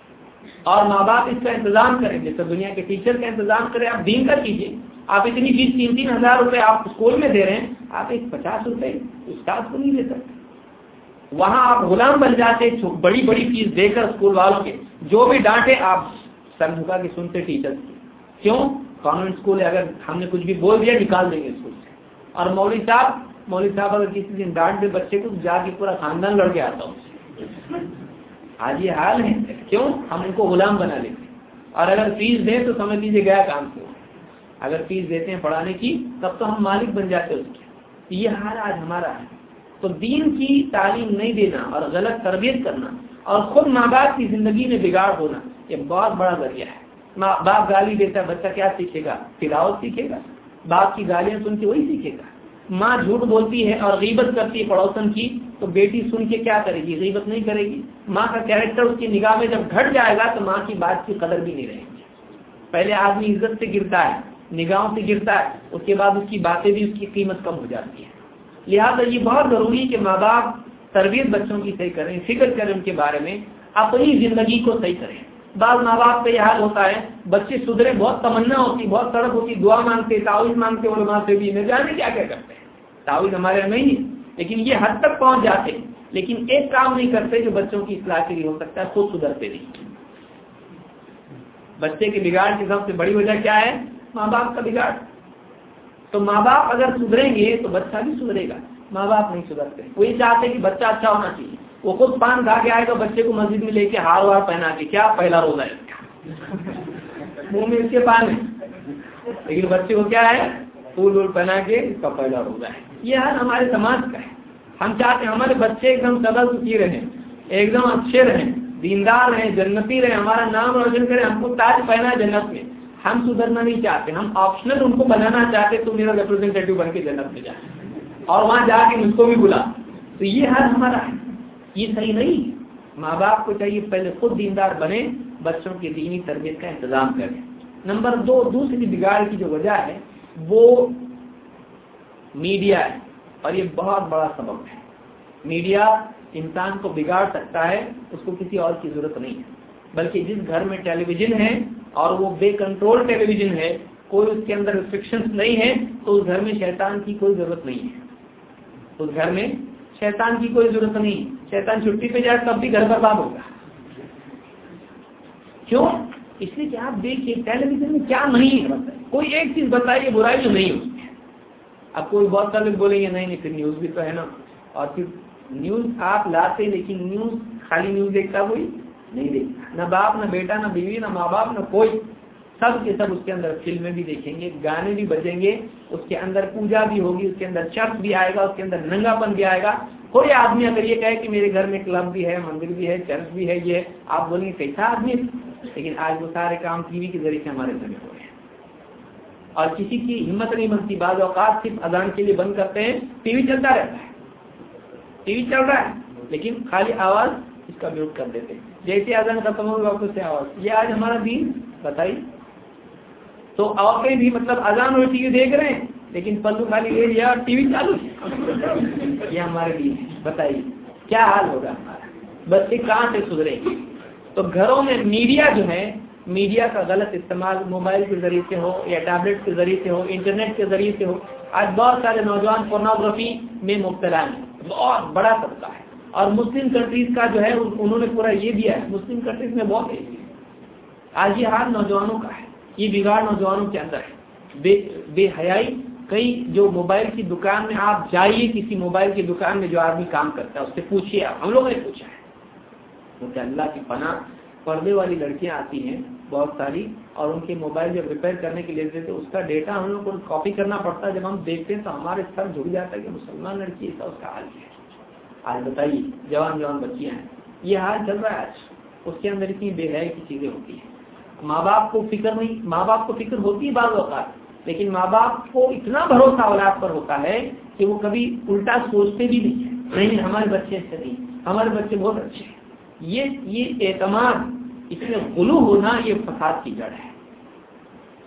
اور ماں باپ اس کا انتظام کریں جیسے دنیا کے ٹیچر کا انتظام کریں، آپ دین کا کیجیے آپ اتنی فیس تین تین ہزار روپے آپ اسکول میں دے رہے ہیں، آپ ایک پچاس روپے استاد کو نہیں دے سکتے۔ وہاں آپ غلام بن جاتے بڑی بڑی فیس دے کر اسکول والوں کے۔ جو بھی ڈانٹے آپ سر جھکا کے سنتے ٹیچر کیوں؟ کانوینٹ اسکول ہے، اگر ہم نے کچھ بھی بول دیا، نکال دیں گے اسکول سے۔ اور مولوی صاحب مولوی صاحب اگر کسی دن ڈانٹ دے بچے کو، جا کے پورا خاندان لڑ کے آتا ہوں۔ آج یہ حال ہے۔ کیوں؟ ہم ان کو غلام بنا لیتے اور اگر فیس دیں تو سمجھ لیجیے گیا کام سے۔ اگر فیس دیتے ہیں پڑھانے کی، تب تو ہم مالک بن جاتے اس کے۔ یہ حال آج ہمارا ہے۔ تو دین کی تعلیم نہیں دینا اور غلط تربیت کرنا اور خود ماں باپ کی زندگی میں بگاڑ ہونا یہ بہت بڑا ذریعہ ہے۔ ماں باپ گالی دیتا ہے، بچہ کیا سیکھے گا؟ تلاوت سیکھے گا۔ باپ کی گالیاں سن کے وہی سیکھے گا۔ ماں جھوٹ بولتی ہے اور غیبت کرتی ہے پڑوسن کی، تو بیٹی سن کے کیا کرے گی؟ غیبت نہیں کرے گی۔ ماں کا کیریکٹر اس کی نگاہ میں جب گھٹ جائے گا تو ماں کی بات کی قدر بھی نہیں رہے گی۔ پہلے آدمی عزت سے گرتا ہے، نگاہوں سے گرتا ہے، اس کے بعد اس کی باتیں بھی اس کی قیمت کم ہو جاتی ہے لہٰذا یہ بہت ضروری کہ ماں باپ تربیت بچوں کی صحیح کریں، فکر کریں ان کے بارے میں، اپنی زندگی کو صحیح کریں۔ بعض ماں باپ کا یہ حال ہوتا ہے، بچے سدھرے، بہت تمنا ہوتی، بہت سڑک ہوتی، دعا مانگتے، تعویذ مانگتے، علماء سے بھی میں جانے کیا کیا کرتے ہیں؟ تعویذ ہمارے یہاں نہیں ہے لیکن یہ حد تک پہنچ جاتے ہیں۔ لیکن ایک کام نہیں کرتے جو بچوں کی اصلاح کے لیے ہو سکتا ہے، خود سدھرتے نہیں۔ بچے کے بگاڑ کی سب سے بڑی وجہ کیا ہے؟ ماں باپ کا بگاڑ۔ تو ماں باپ اگر سدھریں گے، تو بچہ بھی سدھرے گا۔ ماں باپ نہیں سدھرتے۔ وہ یہ چاہتے کہ بچہ اچھا ہونا چاہیے۔ وہ خود پان کھا کے آئے گا بچے کو مسجد میں لے کے ہار وار پہنا کے، کیا پہلا روزہ ہے؟ منہ میں اس کے پان ہے لیکن بچے کو کیا ہے؟ پھول وول پہنا کے اس کا پہلا روزہ ہے۔ یہ حال ہمارے سماج کا ہے۔ ہم چاہتے ہیں ہمارے بچے ایک دم سدا سکی رہیں، ایک دم اچھے رہیں، دیندار رہیں، جنتی رہیں، ہمارا نام روشن کریں، ہم کو تاج پہنا ہے جنت میں۔ ہم سدھرنا نہیں چاہتے، ہم آپشنل ان کو بنانا چاہتے تو میرا ریپرزینٹیو بن کے جنت میں جائے اور وہاں جا کے مجھ کو بھی بلا۔ تو یہ حال ہمارا ہے۔ یہ صحیح نہیں۔ ماں باپ کو چاہیے پہلے خود دیندار بنے، بچوں کی دینی تربیت کا انتظام کریں نمبر دو، دوسری بگاڑ کی جو وجہ ہے، وہ میڈیا ہے۔ اور یہ بہت بڑا سبب ہے۔ میڈیا انسان کو بگاڑ سکتا ہے، اس کو کسی اور کی ضرورت نہیں ہے۔ بلکہ جس گھر میں ٹیلی ویژن ہے اور وہ بے کنٹرول ٹیلی ویژن ہے، کوئی اس کے اندر ریسٹرکشن نہیں ہے، تو اس گھر میں شیطان کی کوئی ضرورت نہیں ہے۔ اس گھر میں شیطان کی کوئی ضرورت نہیں۔ شیطان چھٹی پہ جائے تب بھی گھر برباد ہوگا۔ کیوں؟ اس لیے کہ آپ دیکھیے ٹیلی ویژن میں کیا نہیں ہے۔ کوئی ایک چیز بتائیے، برائی جو نہیں ہوتی۔ اب کوئی بہت سارے لوگ بولیں گے، نہیں نہیں، پھر نیوز بھی تو ہے نا۔ اور پھر نیوز آپ لاتے لیکن نیوز خالی نیوز دیکھتا کوئی نہیں دیکھتا۔ نہ باپ، نہ بیٹا، نہ بیوی، نہ ماں باپ، نہ کوئی۔ سب کے سب اس کے اندر فلمیں بھی دیکھیں گے، گانے بھی بجیں گے، اس کے اندر پوجا بھی ہوگی، اس کے اندر چرچ بھی آئے گا، اس کے اندر ننگا پن بھی آئے گا۔ کوئی آدمی اگر یہ کہے کہ میرے گھر میں کلب بھی ہے، مندر بھی ہے، چرچ بھی ہے، یہ آپ بولیں گے کیسا آدمی لیکن آج وہ سارے کام ٹی وی کے ذریعے سے ہمارے گھر میں ہو رہے ہیں۔ اور کسی کی ہمت نہیں بنتی، بعض اوقات صرف اذان کے لیے بند کرتے ہیں، ٹی وی چلتا رہتا ہے۔ ٹی وی چل رہا ہے، لیکن خالی آواز اس کا میوٹ کر دیتے جیسے اذان ختم ہوگا واپس سے آواز۔ یہ آج ہمارا دین، بتائیے۔ تو عورتیں بھی مطلب اذان اور ٹی وی دیکھ رہے ہیں، لیکن پلو خالی لے لیا اور ٹی وی چالو۔ یہ ہمارے لیے بتائیے، کیا حال ہوگا ہمارا؟ بچے کہاں سے سدھرے؟ گے تو گھروں میں میڈیا جو ہے، میڈیا کا غلط استعمال موبائل کے ذریعے سے ہو یا ٹیبلٹ کے ذریعے سے ہو، انٹرنیٹ کے ذریعے سے ہو، آج بہت سارے نوجوان پورنوگرافی میں مبتلا ہیں۔ بہت بڑا طبقہ ہے۔ اور مسلم کنٹریز کا جو ہے، انہوں نے پورا یہ دیا ہے۔ مسلم کنٹریز میں بہت آج یہ حال نوجوانوں کا ہے۔ یہ بگاڑ نوجوانوں کے اندر ہے۔ بے بے حیائی کئی جو موبائل کی دکان میں آپ جائیے، کسی موبائل کی دکان میں جو آدمی کام کرتا ہے، اس سے پوچھیے آپ۔ ہم لوگوں نے پوچھا ہے۔ کیونکہ اللہ کی پناہ پردے والی لڑکیاں آتی ہیں بہت ساری، اور ان کے موبائل جب ریپیئر کرنے کے لیے دیتے اس کا ڈیٹا ہم لوگ کو کاپی کرنا پڑتا ہے۔ جب ہم دیکھتے ہیں تو ہمارے سر جڑ جاتا ہے کہ مسلمان لڑکی ایسا اس کا حال ہے۔ آج بتائیے، جوان جوان بچیاں ہیں۔ یہ حال چل رہا ہے آج۔ اس کے اندر اتنی بے حیائی کی چیزیں ہوتی ہیں۔ ماں باپ کو فکر نہیں، ماں باپ کو فکر ہوتی ہے بعض اوقات، لیکن ماں باپ کو اتنا بھروسہ اولاد پر ہوتا ہے کہ وہ کبھی الٹا سوچتے بھی نہیں نہیں، ہمارے بچے اچھے نہیں، ہمارے بچے بہت اچھے ہیں۔ یہ یہ اعتماد، اس میں غلو ہونا یہ فساد کی جڑ ہے۔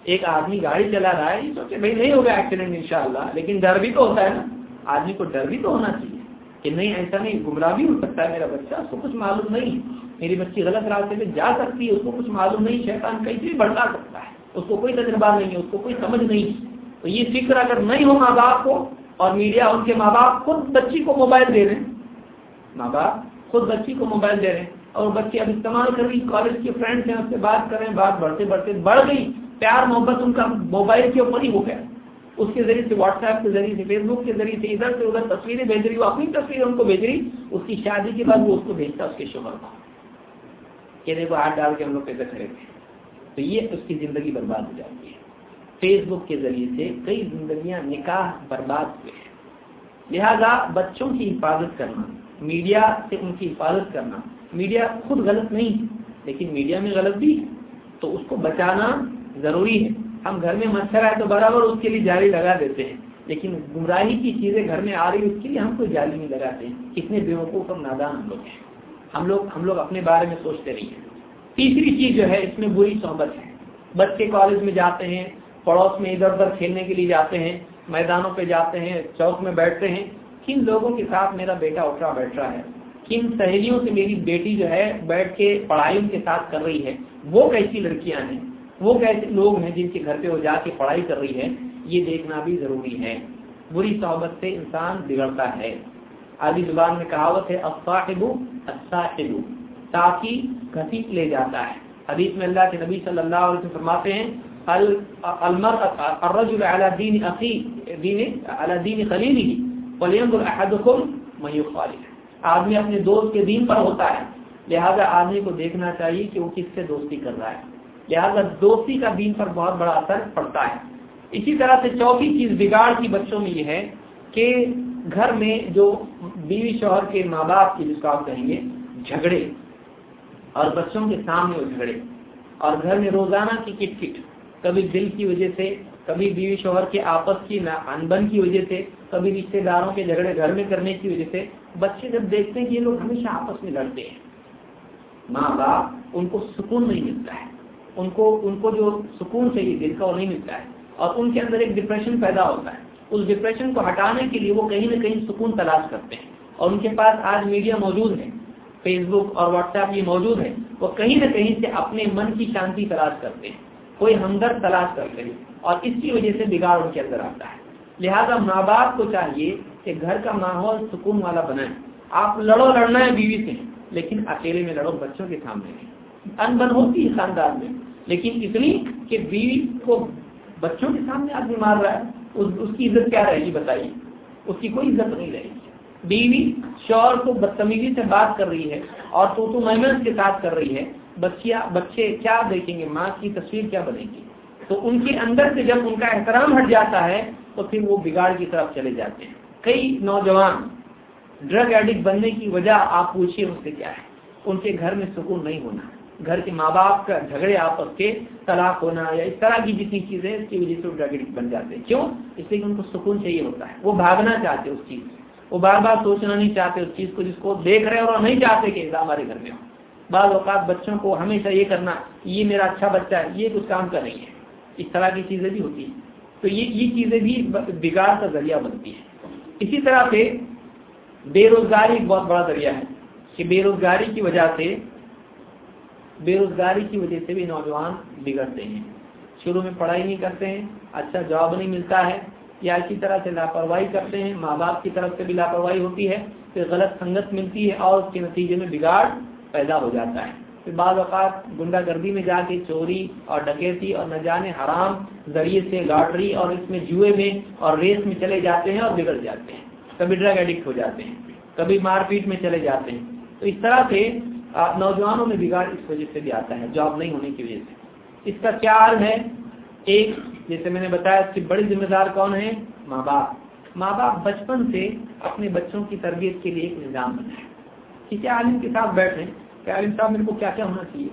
ایک آدمی گاڑی چلا رہا ہے، یہ سوچے بھائی نہیں ہوگا ایکسیڈنٹ انشاءاللہ، لیکن ڈر بھی تو ہوتا ہے نا۔ آدمی کو ڈر بھی تو ہونا چاہیے کہ نہیں، ایسا نہیں، گمراہ بھی ہو سکتا ہے میرا بچہ، اس کو کچھ معلوم نہیں میری بچی غلط راستے پہ جا سکتی ہے، اس کو کچھ معلوم نہیں، شیطان کہیں بھی بڑھا سکتا ہے۔ اس کو کوئی تجربہ نہیں ہے، اس کو کوئی سمجھ نہیں۔ تو یہ فکر اگر نہیں ہو ماں باپ کو اور میڈیا ان کے ماں باپ خود بچی کو موبائل دے رہے ہیں، ماں باپ خود بچی کو موبائل دے رہے ہیں اور بچے اب استعمال کر رہی کالج کے فرینڈس ہیں، اس سے بات کریں بات بڑھتے بڑھتے بڑھ گئی۔ پیار محبت ان کا موبائل کے اوپر ہی ہو گیا اس کے ذریعے سے واٹس ایپ کے ذریعے سے فیس بک کے ذریعے سے ادھر سے ادھر تصویریں بھیج رہی، وہ اپنی تصویر ان کو بھیج رہی۔ اس کی شادی کے بعد وہ اس کو بھیجتا، اس کے شوہر کو۔ کہ دیکھو ہاتھ ڈال کے ہم لوگ پیسے کھڑے تھے۔ تو یہ اس کی زندگی برباد ہو جاتی ہے۔ فیس بک کے ذریعے سے کئی زندگیاں نکاح برباد ہوئے ہیں۔ لہذا بچوں کی حفاظت کرنا، میڈیا سے ان کی حفاظت کرنا، میڈیا خود غلط نہیں لیکن میڈیا میں غلط بھی تو اس کو بچانا ضروری ہے۔ ہم گھر میں مچھر آئے تو برابر اس کے لیے جاری لگا دیتے ہیں۔ لیکن گمراہی کی چیزیں گھر میں آ رہی اس کے لیے ہم کوئی جالی نہیں لگاتے ہیں۔ کتنے بیوقوف اور نادان ہم لوگ ہیں۔ ہم لوگ ہم لوگ اپنے بارے میں سوچتے رہیے تیسری چیز جو ہے، اس میں بری صحبت ہے۔ بچے کالج میں جاتے ہیں، پڑوس میں ادھر ادھر کھیلنے کے لیے جاتے ہیں، میدانوں پہ جاتے ہیں، چوک میں بیٹھتے ہیں۔ کن لوگوں کے ساتھ میرا بیٹا اٹھا بیٹھ رہا ہے؟ کن سہیلیوں سے میری بیٹی جو ہے، بیٹھ کے پڑھائی ان کے ساتھ کر رہی ہے؟ وہ کیسی لڑکیاں ہیں؟ وہ کیسے لوگ ہیں جن کے گھر پہ وہ جا کے پڑھائی کر رہی ہے؟ یہ دیکھنا بھی ضروری ہے۔ بری صحبت سے انسان بگڑتا ہے۔ عادی زبان میں کہاوت ہے افاقب الصاحب تاکہ گھسیٹ لے جاتا ہے۔ حدیث میں اللہ کے نبی صلی اللہ علیہ وسلم فرماتے ہیں الرجل على دين اخي دين على دين خليله ولينظر احدكم من يخالف آدمی اپنے دوست کے دین پر ہوتا ہے۔ لہذا آدمی کو دیکھنا چاہیے کہ وہ کس سے دوستی کر رہا ہے۔ لہذا دوستی کا دین پر بہت بڑا اثر پڑتا ہے۔ اسی طرح سے چوتھی چیز بگاڑ کی بچوں میں یہ ہے کہ گھر میں جو بیوی شوہر کے ماں باپ کی جس کو آپ کہیں گے، جھگڑے۔ اور بچوں کے سامنے وہ جھگڑے۔ اور گھر میں روزانہ کی کٹ کٹ۔ کبھی دل کی وجہ سے، کبھی بیوی شوہر کے آپس کی انبن کی وجہ سے، کبھی رشتے داروں کے جھگڑے گھر میں کرنے کی وجہ سے۔ بچے جب دیکھتے ہیں کہ یہ لوگ ہمیشہ آپس میں لڑتے ہیں، ماں باپ ان کو سکون نہیں ملتا ہے۔ ان کو ان کو جو سکون چاہیے دل کا، وہ نہیں ملتا ہے۔ اور ان کے اندر ایک ڈپریشن پیدا ہوتا ہے۔ اس ڈپریشن کو ہٹانے کے لیے وہ کہیں نہ کہیں سکون تلاش کرتے ہیں۔ اور ان کے پاس آج میڈیا موجود ہے۔ فیس بک اور واٹس ایپ یہ موجود ہے۔ وہ کہیں نہ کہیں سے اپنے من کی شانتی تلاش کرتے ہیں۔ کوئی ہمدرد تلاش کرتے ہیں۔ اور اس کی وجہ سے بگاڑ ان کے اندر آتا ہے۔ لہذا ماں باپ کو چاہیے کہ گھر کا ماحول سکون والا بنائیں۔ آپ لڑو لڑنا ہے بیوی سے، لیکن اکیلے میں لڑو بچوں کے سامنے نہیں۔ ان بن ہوتی ہے خاندان میں، لیکن اتنی کہ بیوی کو بچوں کے سامنے آدمی مار رہا ہے۔ اس کی عزت کیا رہے گی بتائیے؟ اس کی کوئی عزت نہیں رہے گی۔ بیوی شور کو بدتمیزی سے بات کر رہی ہے اور تو تو محمد کے ساتھ کر رہی ہے۔ بچیا بچے کیا دیکھیں گے؟ ماں کی تصویر کیا بنے گی؟ تو ان کے اندر سے جب ان کا احترام ہٹ جاتا ہے تو پھر وہ بگاڑ کی طرف چلے جاتے ہیں۔ کئی نوجوان ڈرگ ایڈکٹ بننے کی وجہ آپ پوچھیے ان سے کیا ہے؟ ان کے گھر میں سکون نہیں ہونا۔ گھر کے ماں باپ کا جھگڑے آپس کے طلاق ہونا یا اس طرح کی جتنی چیزیں اس کی وجہ سے وہ بن جاتے ہیں۔ کیوں؟ اس لیے کہ ان کو سکون چاہیے ہوتا ہے۔ وہ بھاگنا چاہتے اس چیز وہ بار بار سوچنا نہیں چاہتے اس چیز کو جس کو دیکھ رہے اور نہیں چاہتے کہ ہمارے گھر میں ہو۔ بعض اوقات بچوں کو ہمیشہ یہ کرنا یہ میرا اچھا بچہ ہے، یہ کچھ کام کر رہی ہے۔ اس طرح کی چیزیں بھی ہوتی ہیں۔ تو یہ یہ چیزیں بھی بگاڑ کا ذریعہ بنتی ہیں۔ اسی طرح سے بے روزگاری ایک بہت بڑا ذریعہ ہے کہ بے روزگاری کی وجہ سے بے روزگاری کی وجہ سے بھی نوجوان بگڑتے ہیں۔ شروع میں پڑھائی نہیں کرتے ہیں اچھا جاب نہیں ملتا ہے، یا اسی طرح سے لاپرواہی کرتے ہیں، ماں باپ کی طرف سے بھی لاپرواہی ہوتی ہے، پھر غلط سنگت ملتی ہے اور اس کے نتیجے میں بگاڑ پیدا ہو جاتا ہے۔ پھر بعض اوقات گنڈا گردی میں جا کے چوری اور ڈکیتی اور نہ جانے حرام ذریعے سے لاٹری اور اس میں جوئے میں اور ریس میں چلے جاتے ہیں اور بگڑ جاتے ہیں۔ کبھی ڈرگ ایڈکٹ ہو جاتے ہیں، کبھی مار پیٹ میں چلے جاتے ہیں۔ تو اس طرح سے نوجوانوں میں بگاڑ اس وجہ سے بھی آتا ہے، جاب نہیں ہونے کی وجہ سے۔ اس کا کیا حال ہے؟ ایک، جیسے میں نے بتایا، اس کی بڑی ذمہ دار کون ہے؟ ماں باپ۔ ماں باپ بچپن سے اپنے بچوں کی تربیت کے لیے ایک نظام بنائے کسی عالم کے ساتھ بیٹھے کہ عالم صاحب میرے کو کیا کیا ہونا چاہیے؟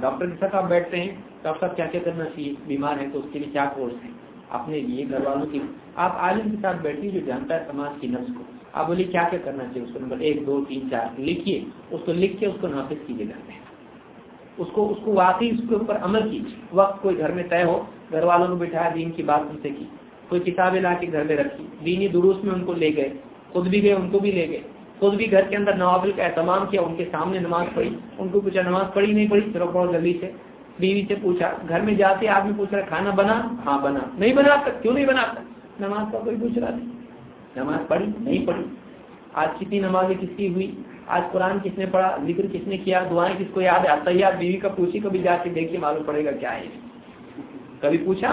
ڈاکٹر کے ساتھ آپ بیٹھتے ہیں، ڈاکٹر صاحب کیا کیا کرنا چاہیے؟ بیمار ہیں تو اس کے لیے کیا کورس ہے اپنے لیے گھر والوں کی آپ عالم کے ساتھ بیٹھیے جو جانتا ہے سماج کی نفس کو۔ آپ بولیے، کیا کیا کرنا چاہیے؟ اس کو نمبر ایک، دو، تین، چار، لکھیے۔ اس کو لکھ کے اس کو نافذ کیجیے جاتے ہیں اس کو اس کو واقعی اس کے اوپر عمل کیجیے۔ وقت کوئی گھر میں طے ہو، گھر والوں کو بٹھایا، دین کی بات ان سے کی۔ کوئی کتابیں لا کے گھر میں رکھی۔ دینی دروس میں ان کو لے گئے۔ خود بھی گئے، ان کو بھی لے گئے۔ خود بھی گھر کے اندر نوافل کا اہتمام کیا، ان کے سامنے نماز پڑھی۔ ان کو پوچھا، نماز پڑھی نہیں پڑھی؟ چلو، بہت جلدی سے۔ بیوی سے پوچھا، گھر میں جاتے آدمی پوچھ رہا، کھانا بنا؟ ہاں بنا۔ نہیں بنا کیوں نہیں بنا نماز کا کوئی پوچھ رہا نہیں۔ نماز پڑھی؟ نہیں پڑھی۔ آج کتنی نمازیں کس کی ہوئی؟ آج قرآن کس نے پڑھا؟ ذکر کس نے کیا؟ دعائیں کس کو یاد آتا ہے بیوی کا پوچھی، کبھی جا کے دیکھیے معلوم پڑے گا کیا ہے۔ کبھی پوچھا؟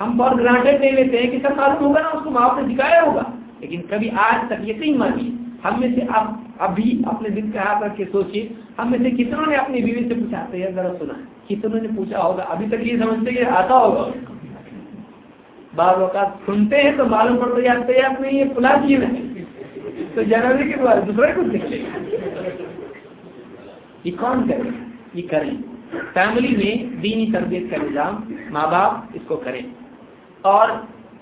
ہم بہت گرانٹیڈ دے لیتے ہیں کہ سب معلوم ہوگا نا، اس کو ماں نے سکھایا ہوگا۔ لیکن کبھی آج تک یقین مانی ہم میں سے اب، ابھی اپنے دل کا ہاتھ رکھ کے سوچیے ہم میں سے کتنوں نے اپنی بیوی سے پوچھا ہے ذرا سنا۔ کتنوں نے پوچھا ہوگا؟ ابھی تک یہ سمجھتے کہ آتا ہوگا۔ بعض اوقات سنتے ہیں تو معلوم پڑتا ہے یار تیار نہیں یہ پلا دیے نہیں تو جنوری کے بعد دوسرے کو دیکھ یہ کون کرے؟ یہ کریں۔ فیملی میں دینی تربیت کا نظام ماں باپ اس کو کریں۔ اور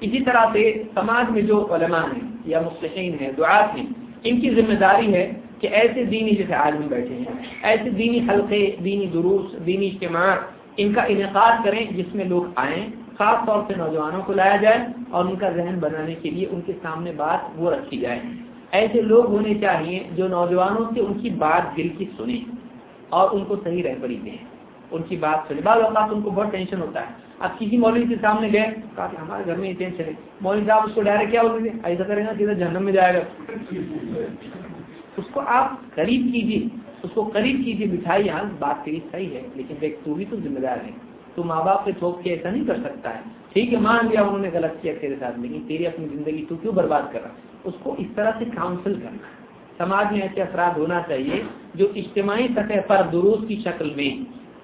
اسی طرح سے سماج میں جو علماء ہیں یا مستقین ہیں، دعات ہیں، ان کی ذمہ داری ہے کہ ایسے دینی جیسے عالم بیٹھے ہیں، ایسے دینی حلقے، دینی دروس، دینی اجتماع، ان کا انعقاد کریں جس میں لوگ آئیں، خاص طور سے نوجوانوں کو لایا جائے اور ان کا ذہن بنانے کے لیے ان کے سامنے بات وہ رکھی جائے۔ ایسے لوگ ہونے چاہیے جو نوجوانوں سے ان کی بات دل کی سنیں اور ان کو صحیح رہبری دیں۔ ان کی بات سنیں۔ بعض اوقات ان کو بہت ٹینشن ہوتا ہے۔ اب کسی مولوی کے سامنے گئے، کہا کہ ہمارے گھر میں ٹینشن ہے۔ مولوی صاحب اس کو ڈائریکٹ کیا بولتے تھے؟ ایسا کریں گا سیدھا جہنم میں جائے گا۔ اس کو آپ قریب کیجیے، اس کو قریب کیجیے بٹھائی ہاں بات تیری صحیح ہے، لیکن دیکھ، تو بھی تو ذمہ دار ہے۔ تو ماں باپ کے تھوک کے ایسا نہیں کر سکتا ہے۔ ٹھیک ہے، مان لیا انہوں نے غلط کیا تیرے ساتھ، لیکن تیری اپنی زندگی تو کیوں برباد کر رہا اس کو اس طرح سے کاؤنسل کرنا سماج میں ایسے افراد ہونا چاہیے جو اجتماعی سطح پر دروس کی شکل میں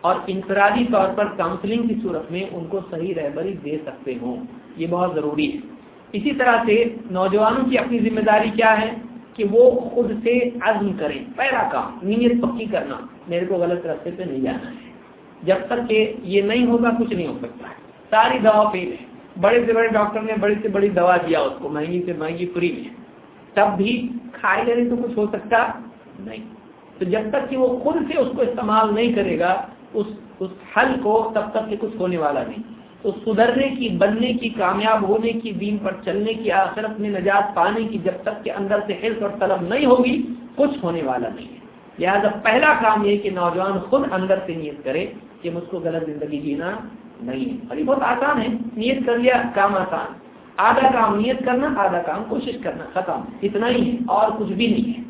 اور انفرادی طور پر کاؤنسلنگ کی صورت میں ان کو صحیح رہبری دے سکتے ہوں۔ یہ بہت ضروری ہے۔ اسی طرح سے نوجوانوں کی اپنی ذمہ داری کیا ہے؟ کہ وہ خود سے عزم کریں پہلا کام نیت پکی کرنا۔ میرے کو غلط راستے پہ نہیں جانا ہے۔ جب تک کہ یہ نہیں ہوگا، کچھ نہیں ہو سکتا ہے۔ ساری دوا فیل ہے بڑے سے بڑے ڈاکٹر نے بڑی سے بڑی دوا دیا، اس کو مہنگی سے مہنگی فری میں۔ تب بھی کھائے لینے تو کچھ ہو سکتا نہیں۔ تو جب تک کہ وہ خود سے اس کو استعمال نہیں کرے گا، اس اس حل کو تب تک کہ کچھ ہونے والا نہیں۔ تو سدھرنے کی، بننے کی، کامیاب ہونے کی، دین پر چلنے کی، آخرت میں نجات پانے کی، جب تک کہ اندر سے حلف اور طلب نہیں ہوگی، کچھ ہونے والا نہیں ہے۔ لہٰذا پہلا کام یہ کہ نوجوان خود اندر سے نیت کرے کہ مجھ کو غلط زندگی جینا نہیں ہے۔ اور یہ بہت آسان ہے، نیت کر لیا، کام آسان۔ آدھا کام نیت کرنا، آدھا کام کوشش کرنا، ختم۔ اتنا ہی ہے، اور کچھ بھی نہیں ہے۔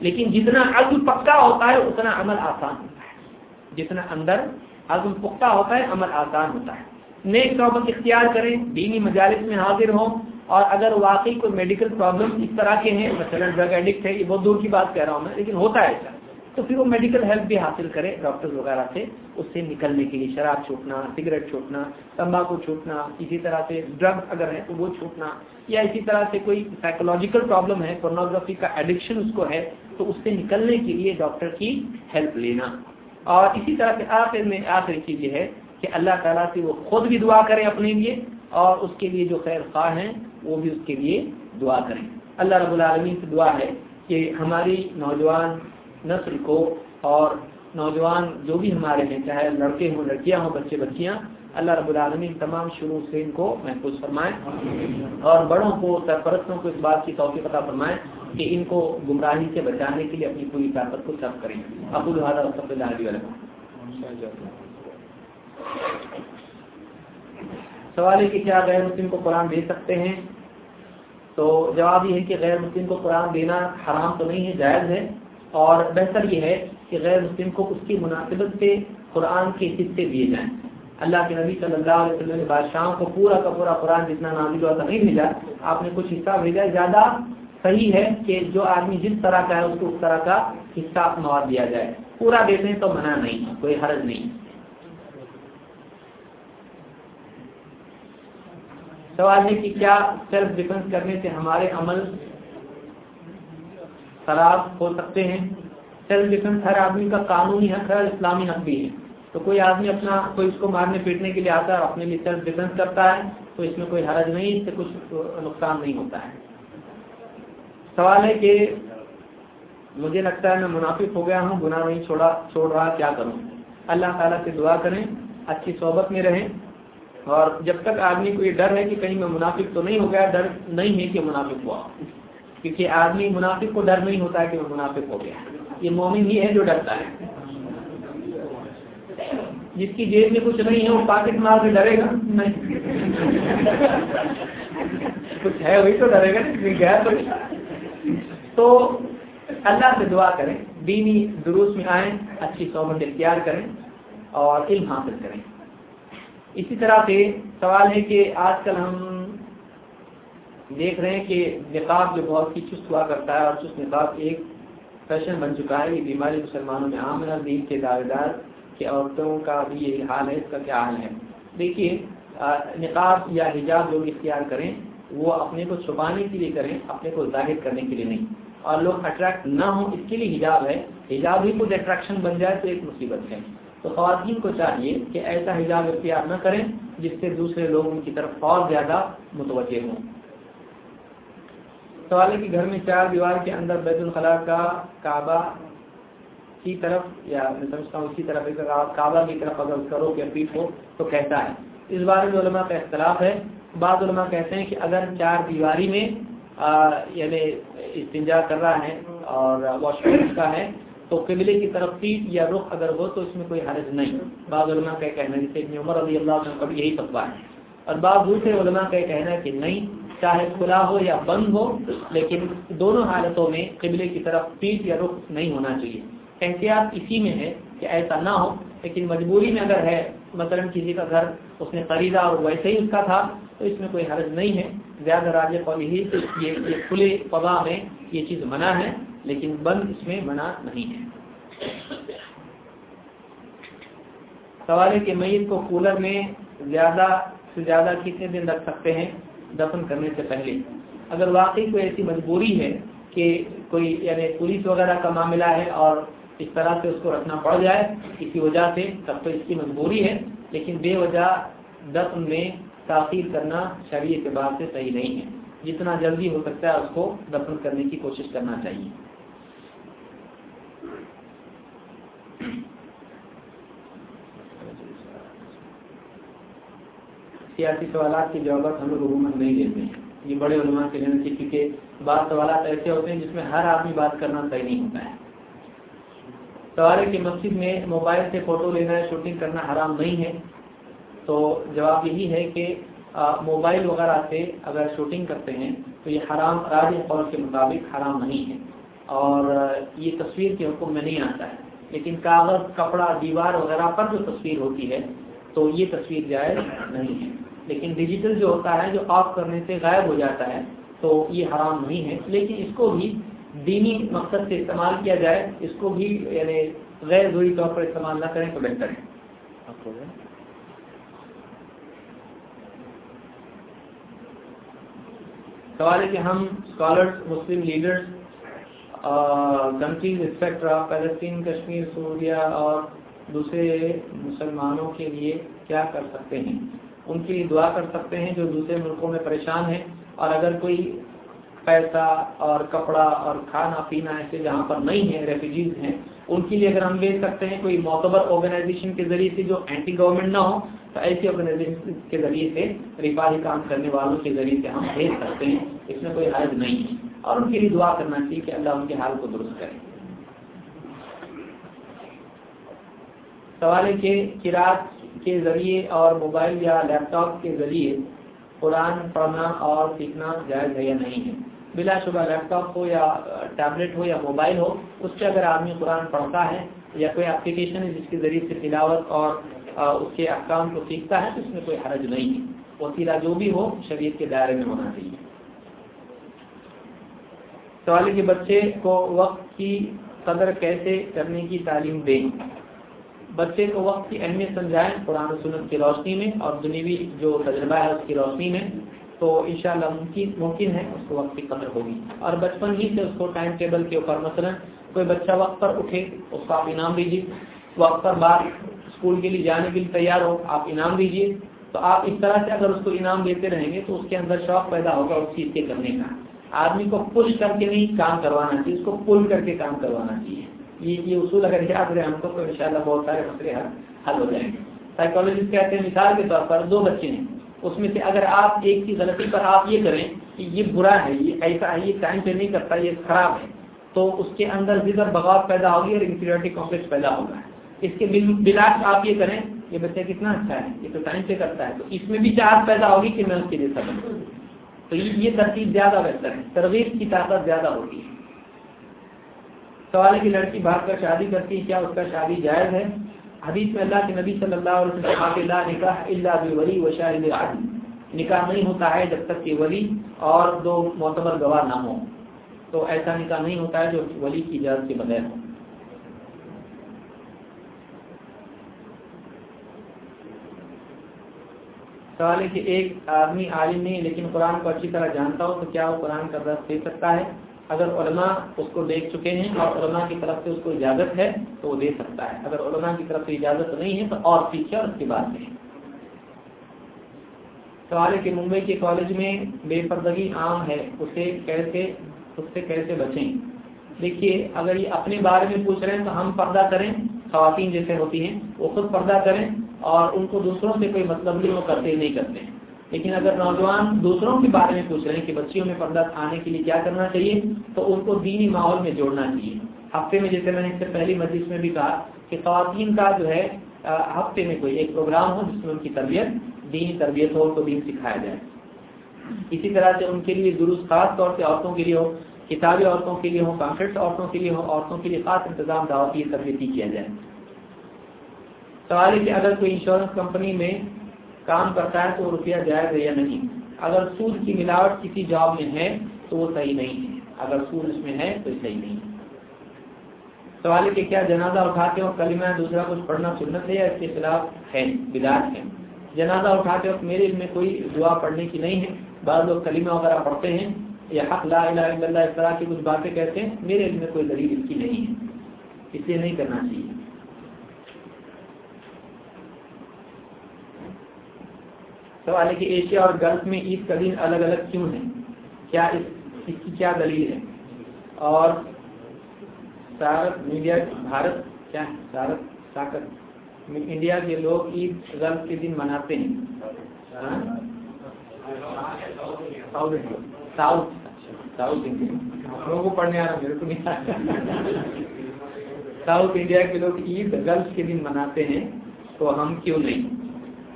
لیکن جتنا عزم پکا ہوتا ہے، اتنا عمل آسان ہوتا ہے۔ جتنا اندر عزم پختہ ہوتا ہے، عمل آسان ہوتا ہے۔ نیک صحبت اختیار کریں، دینی مجالس میں حاضر ہوں، اور اگر واقعی کوئی میڈیکل پرابلم اس طرح کے ہیں، مثلا ڈرگ ایڈکٹ ہے، یہ بہت دور کی بات کہہ رہا ہوں میں، لیکن ہوتا ہے ایسا، تو پھر وہ میڈیکل ہیلپ بھی حاصل کرے ڈاکٹر وغیرہ سے، اس سے نکلنے کے لیے شراب چھوٹنا سگریٹ چھوٹنا، تمباکو چھوٹنا، اسی طرح سے ڈرگ اگر ہے تو وہ چھوٹنا، یا اسی طرح سے کوئی سائیکولوجیکل پرابلم ہے پورنوگرافی کا ایڈکشن اس کو ہے، تو اس سے نکلنے کے لیے ڈاکٹر کی ہیلپ لینا۔ اور اسی طرح سے آخر میں آخری چیز یہ ہے کہ اللہ تعالیٰ سے وہ خود بھی دعا کریں اپنے لیے اور اس کے لیے جو خیر خواہ ہیں، وہ بھی اس کے لیے دعا کریں۔ اللہ رب العالمین سے دعا ہے کہ ہماری نوجوان نسل کو اور نوجوان جو بھی ہمارے ہیں، چاہے لڑکے ہوں، لڑکیاں ہوں، بچے بچیاں، اللہ رب العالمین تمام شروع سے ان کو محفوظ فرمائیں اور بڑوں کو، سرپرستوں کو اس بات کی توفیق عطا فرمائیں کہ ان کو گمراہی سے بچانے کے لیے اپنی پوری طاقت کو سب کریں۔ ابو الحادہ وصف اللہ علیہ سوال ہے کہ کیا غیر مسلم کو قرآن دے سکتے ہیں؟ تو جواب یہ ہے کہ غیر مسلم کو قرآن دینا حرام تو نہیں ہے، جائز ہے۔ اور بہتر یہ ہے کہ غیر مسلم کو اس کی مناسبت سے قرآن کے حصے دیے جائیں۔ اللہ کے نبی صلی اللہ علیہ وسلم نے بادشاہوں کو پورا کا پورا قرآن جتنا نازل ہوا تھا نہیں بھیجا۔ آپ نے کچھ حصہ بھیجا، زیادہ صحیح ہے کہ جو آدمی جس طرح کا ہے، اس کو اس طرح کا حصہ مواد دیا جائے۔ پورا دیتے ہیں تو منع نہیں، کوئی حرض نہیں۔ سوال ہے کہ کیا سیلف ڈیفینس کرنے سے ہمارے عمل خراب ہو سکتے ہیں؟ سیلف ڈیفینس ہر آدمی کا قانونی حق ہے اور اسلامی حق بھی ہے۔ تو کوئی آدمی اپنا کوئی اس کو مارنے پیٹنے کے لیے آتا ہے اپنے لیے سیلف ڈیفینس کرتا ہے، تو اس میں کوئی حرج نہیں، اس سے کچھ نقصان نہیں ہوتا ہے۔ سوال ہے کہ مجھے لگتا ہے میں منافق ہو گیا ہوں، گناہ نہیں چھوڑا، چھوڑ رہا، کیا کروں؟ اللہ تعالیٰ سے دعا کریں، اچھی صحبت میں رہیں۔ اور جب تک آدمی کو یہ ڈر ہے کہ کہیں میں منافق تو نہیں ہو گیا، ڈر نہیں ہے کہ منافق ہوا۔ کیونکہ آدمی منافق کو ڈر نہیں ہوتا ہے کہ وہ منافق ہو گیا۔ یہ مومن ہی ہے جو ڈرتا ہے۔ جس کی جیب میں کچھ نہیں ہے، وہ پاکٹ مار کے ڈرے گا۔ نہیں کچھ ہے وہی تو ڈرے گا تو تو اللہ سے دعا کریں، دینی دروس میں آئیں، اچھی صحبت اختیار کریں اور علم حاصل کریں۔ اسی طرح سے سوال ہے کہ آج کل ہم دیکھ رہے ہیں کہ نقاب جو بہت ہی چست ہوا کرتا ہے اور چست نقاب ایک فیشن بن چکا ہے، یہ بیماری مسلمانوں میں عام ہے دین کے دعوے دار کہ عورتوں کا بھی یہی حال ہے، اس کا کیا حال ہے؟ دیکھیے نقاب یا حجاب جو بھی اختیار کریں، وہ اپنے کو چھپانے کے لیے کریں، اپنے کو ظاہر کرنے کے لیے نہیں۔ اور لوگ اٹریکٹ نہ ہوں، اس کے لیے حجاب ہے۔ حجاب ہی کچھ اٹریکشن بن جائے تو ایک مصیبت ہے۔ تو خواتین کو چاہیے کہ ایسا حجاب اختیار نہ کریں جس سے دوسرے لوگ ان کی طرف اور زیادہ متوجہ ہوں۔ سوال ہے کہ گھر میں چار دیوار کے اندر بیت الخلاء کا کعبہ کی طرف یا میں سمجھتا ہوں اسی طرف کعبہ کی طرف اگر کرو کہ پیٹ ہو تو کہتا ہے؟ اس بارے میں علماء کا اختلاف ہے۔ بعض علماء کہتے ہیں کہ اگر چار دیواری میں یعنی استنجا کر رہا ہے اور واش روم کا ہے تو قبلے کی طرف پیٹ یا رخ اگر ہو تو اس میں کوئی حرج نہیں۔ بعض علماء کا کہنا ہے، جیسے عمر علی اللہ عنہ کا بھی یہی فتوا ہے۔ اور بعض دوسرے علماء کا کہنا ہے کہ نہیں، چاہے کھلا ہو یا بند ہو، لیکن دونوں حالتوں میں قبلے کی طرف پیٹ یا رخ نہیں ہونا چاہیے۔ احتیاط اسی میں ہے کہ ایسا نہ ہو، لیکن مجبوری میں اگر ہے، مثلا کسی کا گھر اس نے خریدا اور ویسے ہی اس کا تھا، تو اس میں کوئی حرج نہیں ہے۔ زیادہ راج یہی یہ کھلے پگا میں یہ چیز منع ہے۔ لیکن بند اس میں منع نہیں ہے۔ سوال ہے کہ میت کو کولر میں زیادہ سے زیادہ کتنے دن رکھ سکتے ہیں دفن کرنے سے پہلے؟ اگر واقعی کوئی ایسی مجبوری ہے کہ کوئی یعنی پولیس وغیرہ کا معاملہ ہے اور اس طرح سے اس کو رکھنا پڑ جائے کسی وجہ سے، تب تو اس کی مجبوری ہے، لیکن بے وجہ دفن میں تاخیر کرنا شریع کے بعد سے صحیح نہیں ہے۔ جتنا جلدی ہو سکتا ہے اس کو دفن کرنے کی کوشش کرنا چاہیے۔ سیاسی سوالات کے جوابات ہم لوگ عموماً نہیں دیتے ہیں۔ یہ بڑے علماء سے لینا چاہیے کیونکہ بعض سوالات ایسے ہوتے ہیں جس میں ہر آدمی بات کرنا صحیح نہیں ہوتا ہے۔ سوال ہے کہ مسجد میں موبائل سے فوٹو لینا شوٹنگ کرنا حرام نہیں ہے۔ تو جواب یہی ہے کہ موبائل وغیرہ سے اگر شوٹنگ کرتے ہیں تو یہ حرام، راج قول کے مطابق حرام نہیں ہے۔ اور یہ تصویر کے حکم میں نہیں آتا ہے۔ لیکن کاغذ کپڑا دیوار وغیرہ پر جو تصویر ہوتی ہے تو یہ تصویر جائز نہیں ہے۔ لیکن ڈیجیٹل جو ہوتا ہے جو آف کرنے سے غائب ہو جاتا ہے تو یہ حرام نہیں ہے۔ لیکن اس کو بھی دینی مقصد سے استعمال کیا جائے اس کو بھی یعنی غیر ضروری طور پر استعمال نہ کریں تو بہتر ہے۔ سوال ہے کہ ہم اسکالرس مسلم leaders countries etcetera Palestine Kashmir سوریا اور دوسرے مسلمانوں کے لیے کیا کر سکتے ہیں؟ ان کے لیے دعا کر سکتے ہیں جو دوسرے ملکوں میں پریشان ہیں۔ اور اگر کوئی پیسہ اور کپڑا اور کھانا پینا ایسے جہاں پر نہیں ہے ریفیوجیز ہیں، ان کے لیے اگر ہم بھیج سکتے ہیں کوئی معتبر آرگنائزیشن کے ذریعے سے جو اینٹی گورنمنٹ نہ ہو، تو ایسی آرگنائزیشن کے ذریعے سے رفاہی کام کرنے والوں کے ذریعے سے ہم بھیج سکتے ہیں۔ اس میں کوئی حرض نہیں ہے۔ اور ان کے لیے دعا کرنا چاہیے کہ اللہ ان کے حال کو درست کرے۔ سوال ہے کہ کراط کے ذریعے اور موبائل یا لیپ ٹاپ کے ذریعے قرآن پڑھنا اور سیکھنا جائز ہے یا نہیں ہے؟ بلا شبہ لیپ ٹاپ ہو یا ٹیبلٹ ہو یا موبائل ہو، اس سے اگر آدمی قرآن پڑھتا ہے یا کوئی اپلیکیشن ہے جس کے ذریعے سے تلاوت اور اس کے احکام کو سیکھتا ہے، تو اس میں کوئی حرج نہیں ہے۔ وسیلہ جو بھی ہو، شریعت کے دائرے میں ہونا چاہیے۔ سوال کے بچے کو وقت کی قدر کیسے کرنے کی تعلیم دیں؟ بچے کو وقت کی اہمیت سمجھائیں قرآن و سنت کی روشنی میں اور دنیوی جو تجربہ ہے اس کی روشنی میں، تو انشاءاللہ ممکن ممکن ہے اس کو وقت کی قدر ہوگی۔ اور بچپن ہی سے اس کو ٹائم ٹیبل کے اوپر مثلا کوئی بچہ وقت پر اٹھے، اس کو آپ انعام دیجیے وقت پر بعد اسکول کے لیے جانے کے لیے تیار ہو، آپ انعام دیجیے تو آپ اس طرح سے اگر اس کو انعام دیتے رہیں گے تو اس کے اندر شوق پیدا ہوگا اس چیز کے کرنے کا۔ آدمی کو پش کر کے نہیں کام کروانا چاہیے، اس کو پل کر کے کام کروانا چاہیے۔ یہ یہ اصول اگر یاد رہے ہم کو تو ان بہت سارے مسئلے حل ہو جائیں گے۔ سائیکالوجسٹ کہتے ہیں، مثال کے طور پر دو بچے ہیں۔ اس میں سے اگر آپ ایک کی غلطی پر آپ یہ کریں کہ یہ برا ہے، یہ ایسا ہے، یہ ٹائم پہ نہیں کرتا، یہ خراب ہے، تو اس کے اندر ذکر بغاوت پیدا ہوگی اور انفیریٹی کمپلیکس پیدا ہوگا۔ اس کے بلاس آپ یہ کریں، یہ بچہ کتنا اچھا ہے، یہ تو ٹائم پہ کرتا ہے۔ تو اس میں بھی چار پیدا ہوگی کہ میں اس کے جیسا بنوں تو یہ ترتیب زیادہ بہتر ہے، ترغیب کی طاقت زیادہ ہوتی ہے۔ سوال ہے کہ لڑکی بھاگ کر شادی کرتی ہے، کیا اس کا شادی جائز ہے؟ حدیث میں اللہ کے نبی صلی اللہ علیہ وسلم اللہ نکاح اللہ ولی و شاہد عدل نکاح نہیں ہوتا ہے جب تک کہ ولی اور دو معتبر گواہ نہ ہوں۔ تو ایسا نکاح نہیں ہوتا ہے جو ولی کی اجازت کے بغیر ہو۔ سوال ہے کہ ایک آدمی عالم نہیں لیکن قرآن کو اچھی طرح جانتا ہو تو کیا وہ قرآن کا درس دے سکتا ہے؟ اگر علماء اس کو دیکھ چکے ہیں اور علماء کی طرف سے اس کو اجازت ہے تو وہ دے سکتا ہے۔ اگر علماء کی طرف سے اجازت نہیں ہے تو اور سیکھے اور اس کے بعد میں سوال ہے کہ ممبئی کے کالج میں بے پردگی عام ہے، اسے کیسے، اس سے کیسے بچیں؟ دیکھیے، اگر یہ اپنے بارے میں پوچھ رہے ہیں تو ہم پردہ کریں، خواتین جیسے ہوتی ہیں، وہ خود پردہ کریں اور ان کو دوسروں سے کوئی مطلب نہیں، وہ کرتے نہیں کرتے۔ لیکن اگر نوجوان دوسروں کے بارے میں پوچھ رہے ہیں کہ بچیوں میں پردہ آنے کے لیے کیا کرنا چاہیے، تو ان کو دینی ماحول میں جوڑنا چاہیے۔ ہفتے میں جیسے میں نے اس سے پہلی مجلس میں بھی کہا کہ خواتین کا جو ہے ہفتے میں کوئی ایک پروگرام ہو جس میں ان کی تربیت، دینی تربیت ہو، ان کو دین سکھایا جائے۔ اسی طرح سے ان کے لیے درست خاص طور سے عورتوں کے لیے ہو، کتابی عورتوں کے لیے ہو کانفرٹس عورتوں کے لیے ہو، عورتوں کے لیے خاص انتظام دعوتی تربیتی کیا جائے۔ سوال ہے کہ اگر کوئی انشورنس کمپنی میں کام کرتا ہے تو روپیہ جائز ہے یا نہیں؟ اگر سود کی ملاوٹ کسی جاب میں ہے تو وہ صحیح نہیں ہے۔ اگر سود اس میں ہے تو صحیح نہیں ہے۔ سوال ہے کہ کیا جنازہ اٹھاتے ہو کلمہ دوسرا کچھ پڑھنا سنت ہے یا اس کے خلاف ہے؟ بداعت ہے۔ جنازہ اٹھاتے وقت میرے علم میں کوئی دعا پڑھنے کی نہیں ہے۔ بعض لوگ کلمہ وغیرہ پڑھتے ہیں یا حق لا الہ الا اللہ اس طرح کی کچھ باتیں کہتے ہیں، میرے علم میں کوئی دلیل اس کی نہیں ہے۔ اس لیے نہیں کرنا چاہیے۔ سوال ہے کہ ایشیا اور گلف میں عید کا دن الگ الگ کیوں ہے؟ کیا اس کی کیا دلیل ہے؟ اور سارت میڈیا بھارت کیا ہے؟ سارت طاقت۔ انڈیا کے لوگ عید گلف کے دن مناتے ہیں۔ ہاں؟ South south. انڈیا۔ لوگوں کو پڑھنے آ رہا میرے کو نہیں ساؤتھ انڈیا کے لوگ عید گلف کے دن مناتے ہیں تو ہم کیوں نہیں؟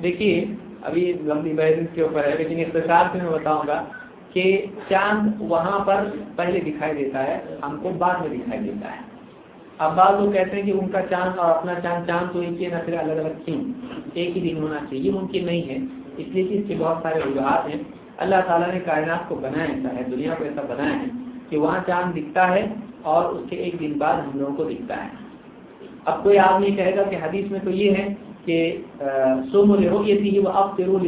دیکھیے ابھی لمبی بحث کے اوپر ہے، لیکن اختصار سے میں بتاؤں گا کہ چاند وہاں پر پہلے دکھائی دیتا ہے، ہم کو بعد میں دکھائی دیتا ہے۔ اب بعض لوگ کہتے ہیں کہ ان کا چاند اور اپنا چاند چاند تو ایک ہی نہ پھر الگ الگ کیوں ایک ہی دن ہونا چاہیے ممکن نہیں ہے۔ اس لیے کہ اس کے بہت سارے وجوہات ہیں۔ اللہ تعالیٰ نے کائنات کو بنایا ایسا ہے، دنیا کو ایسا بنایا ہے کہ وہاں چاند دکھتا ہے اور اس کے ایک دن بعد ہم لوگوں کو دکھتا ہے۔ اب کوئی آدمی کہے گا کہ حدیث میں تو یہ ہے کہ سوم رویتی ہی وہ اب تیرو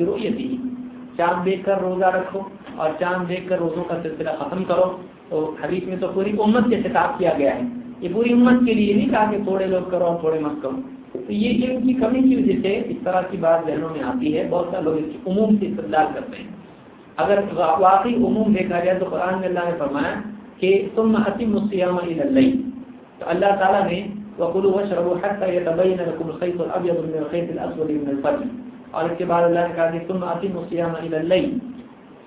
چاند دیکھ کر روزہ رکھو اور چاند دیکھ کر روزوں کا سلسلہ ختم کرو۔ تو حدیث میں تو پوری امت سے خطاب کیا گیا ہے۔ یہ پوری امت کے لیے نہیں کہا کہ تھوڑے لوگ کرو اور تھوڑے مت کرو۔ تو یہ ان کی کمی کی وجہ سے اس طرح کی بات ذہنوں میں آتی ہے، بہت سارے لوگ اس کی عموم سے استدلال کرتے ہیں۔ اگر واقعی عموم دیکھا جائے تو قرآن میں اللہ نے فرمایا کہ تم حسیم مسیام اللہ تو اللہ تعالیٰ نے وقلوا واشربوا حتى يتبين لكم الخيط الابيض من الخيط الاسود من الفجر. اور اس کے بعد اللہ نے کہا کہ تم اتموا الصيام الى الليل،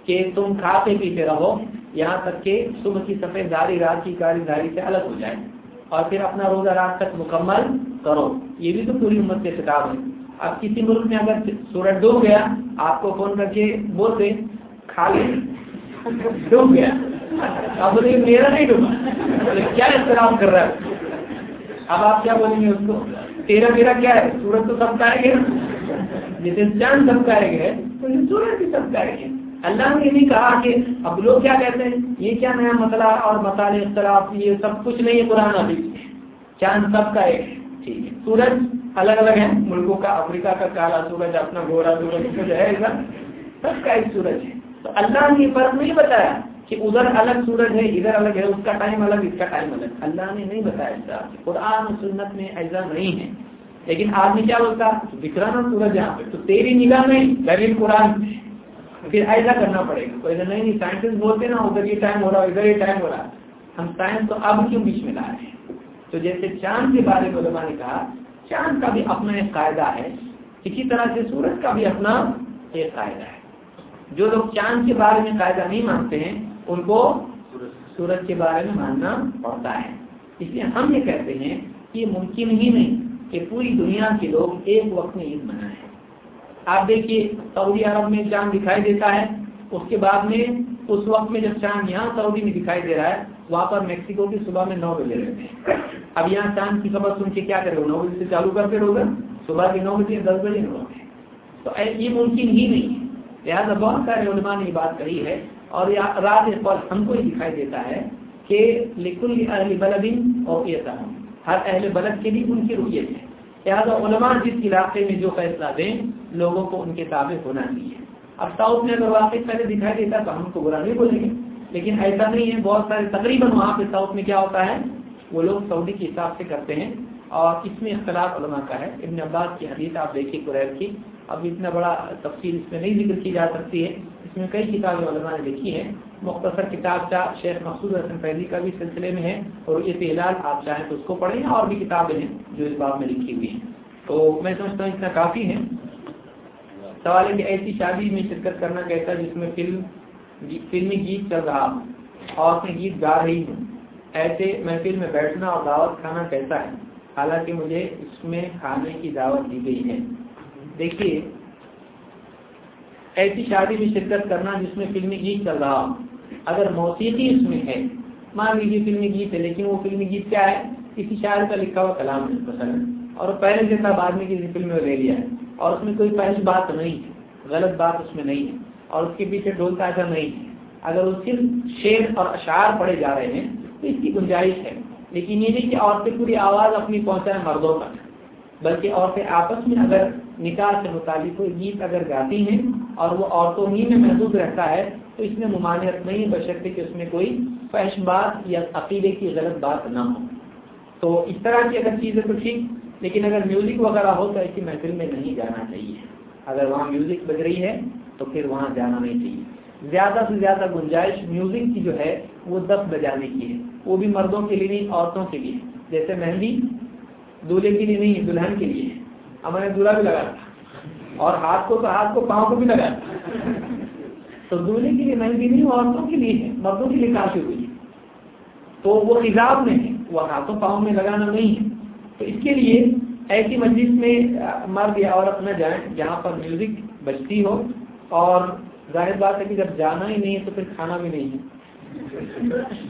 کہ تم کھاتے پیتے رہو، یہاں تک کہ صبح کی سفید داری رات کی کاری داری سے الگ ہو جائے۔ اور پھر اپنا روزہ رات تک مکمل کرو۔ یہ بھی تو پوری امت کے خطاب ہے اب کسی ملک میں اگر سورج ڈوب گیا، آپ کو فون کر کے بولتے کھا لے ڈوب گیا۔ اب میرا نہیں ڈوبا۔ کیا احترام کر رہا ہے؟ اب آپ کیا بولیں گے اس کو؟ تیرا میرا کیا ہے؟ سورج تو سب کا گے جیسے چاند سب کا گے تو یہ سورج بھی سب کا گے اللہ نے یہ نہیں کہا کہ اب لوگ کیا کہتے ہیں؟ یہ کیا نیا مسئلہ اور مسالے اختلاف، یہ سب کچھ نہیں ہے قرآن ابھی۔ چاند سب کا ایک۔ ٹھیک ہے۔ سورج الگ الگ ہے ملکوں کا، افریقہ کا کالا سورج، اپنا گورا سورج جو ہے سب کا ایک سورج ہے۔ تو اللہ نے یہ فرق نہیں بتایا۔ کہ ادھر الگ سورج ہے، ادھر الگ ہے، اس کا ٹائم الگ، اس کا ٹائم الگ۔ اللہ نے نہیں بتایا اس طرح قرآن و سنت میں ایسا نہیں ہے۔ لیکن آدمی کیا بولتا دکھ رہا نا سورج یہاں پہ۔ تو تیری نگاہ میں دلیل قرآن پھر ایسا کرنا پڑے گا۔ ایسا نہیں نہیں سائنٹسٹ بولتے نا، ادھر یہ ٹائم ہو رہا، ادھر یہ ٹائم ہو رہا۔ ہم سائنس تو اب کیوں بیچ میں لا رہے ہیں؟ تو جیسے چاند کے بارے میں علماء نے کہا، چاند کا بھی اپنا ایک قاعدہ ہے۔ اسی طرح سے سورج کا بھی اپنا ایک قاعدہ ہے۔ جو لوگ چاند کے بارے میں قاعدہ نہیں مانتے ہیں ان کو سورج کے بارے میں ماننا پڑتا ہے۔ اس لیے ہم یہ کہتے ہیں کہ یہ ممکن ہی نہیں کہ پوری دنیا کے لوگ ایک وقت میں عید منائیں۔ آپ دیکھیے، سعودی عرب میں چاند دکھائی دیتا ہے، اس کے بعد میں، اس وقت میں جب چاند یہاں سعودی میں دکھائی دے رہا ہے، وہاں پر میکسیکو کی صبح میں نو بجے رہتے ہیں۔ اب یہاں چاند کی خبر سن کے کیا کرے گا نو بجے سے چالو کر کے ہوگا صبح کے نو بجے، دس بجے ہوگا تو یہ ممکن ہی نہیں ہے۔ لہٰذا بہت سارے علماء نے یہ بات کہی ہے اور رات پر ہم کو یہ دکھائی دیتا ہے کہ لکل اہل بلدن اور ہر اہل بلد کے بھی ان کی رویت ہے۔ لہٰذا علماء جس علاقے میں جو فیصلہ دیں، لوگوں کو ان کے تابع ہونا چاہیے۔ اب ساؤتھ میں اگر واقع پہلے دکھائی دیتا تو ہم کو برا نہیں بولیں گے۔ لیکن ایسا نہیں ہے، بہت سارے تقریباً وہاں پہ ساؤتھ میں کیا ہوتا ہے، وہ لوگ سعودی کے حساب سے کرتے ہیں۔ اور اس میں اختلاف علماء کا ہے۔ ابن عباس کی حدیث آپ دیکھیے قریب کی۔ اب اتنا بڑا تفصیل اس میں نہیں ذکر کی جا سکتی ہے۔ اس میں کئی کتابیں علماء نے لکھی ہیں۔ مختصر کتاب چاہ شیخ محسود حسن فیضی کا بھی سلسلے میں ہے اور یہ فیلال آپ چاہیں تو اس کو پڑھیں اور بھی کتابیں ہیں جو اس باب میں لکھی ہوئی ہیں۔ تو میں سمجھتا ہوں اتنا کافی ہے سوال ہے کہ ایسی شادی میں شرکت کرنا کیسا جس میں فلم جی فلمی گیت چل رہا اور میں گیت گا رہی ہوں؟ ایسے محفل میں بیٹھنا اور دعوت کھانا کیسا ہے؟ حالانکہ مجھے اس میں کھانے کی دعوت دی گئی ہے۔ دیکھیے ایسی شادی میں شرکت کرنا جس میں فلمی گیت چل رہا ہو۔ اگر موسیقی اس میں ہے، مان لیجیے فلمی گیت ہے، لیکن وہ فلمی گیت کیا ہے؟ کسی شاعر کا لکھا ہوا کلام ہے پسند اور پہلے جیسا بعد میں کسی فلم میں لے لیا ہے۔ اور اس میں کوئی پہلی بات نہیں ہے، غلط بات اس میں نہیں ہے۔ اور اس کے پیچھے ڈولتا ایسا نہیں ہے۔ اگر وہ صرف شیر اور اشعار پڑے جا رہے ہیں، تو اس کی گنجائش ہے۔ لیکن یہ نہیں کہ عورتیں پوری آواز اپنی پہنچائیں مردوں کا بلکہ عورتیں آپس میں اگر نکاح سے متعلق کوئی گیت اگر گاتی ہیں اور وہ عورتوں ہی میں محدود رہتا ہے، تو اس میں ممانعت نہیں بشرطے کہ اس میں کوئی فحش بات یا عقیدے کی غلط بات نہ ہو۔ تو اس طرح کی اگر چیزیں تو ٹھیک، لیکن اگر میوزک وغیرہ ہو تو ایسی محفل میں نہیں جانا چاہیے۔ اگر وہاں میوزک بج رہی ہے تو پھر وہاں جانا نہیں چاہیے۔ زیادہ سے زیادہ گنجائش میوزک کی جو ہے، وہ دس بجانے کی ہے۔ وہ بھی مردوں کے لیے نہیں، عورتوں کے لیے۔ جیسے مہندی دولہے کے لیے نہیں، دلہن کے لیے۔ ہمارے دولہا بھی لگا تھا۔ اور ہاتھ کو تو ہاتھ کو پاؤں کو بھی لگا تو دولہے کے لیے مہندی نہیں، عورتوں کے لیے ہے، مردوں کے لیے کافی ہوئی تو وہ حساب میں ہے، وہ ہاتھوں پاؤں میں لگانا نہیں ہے۔ تو اس کے لیے ایسی مجلس میں مرد یا عورت نہ جائیں جہاں پر میوزک بجتی ہو۔ اور ظاہر بات ہے کہ جب جانا ہی نہیں ہے تو پھر کھانا بھی نہیں ہے۔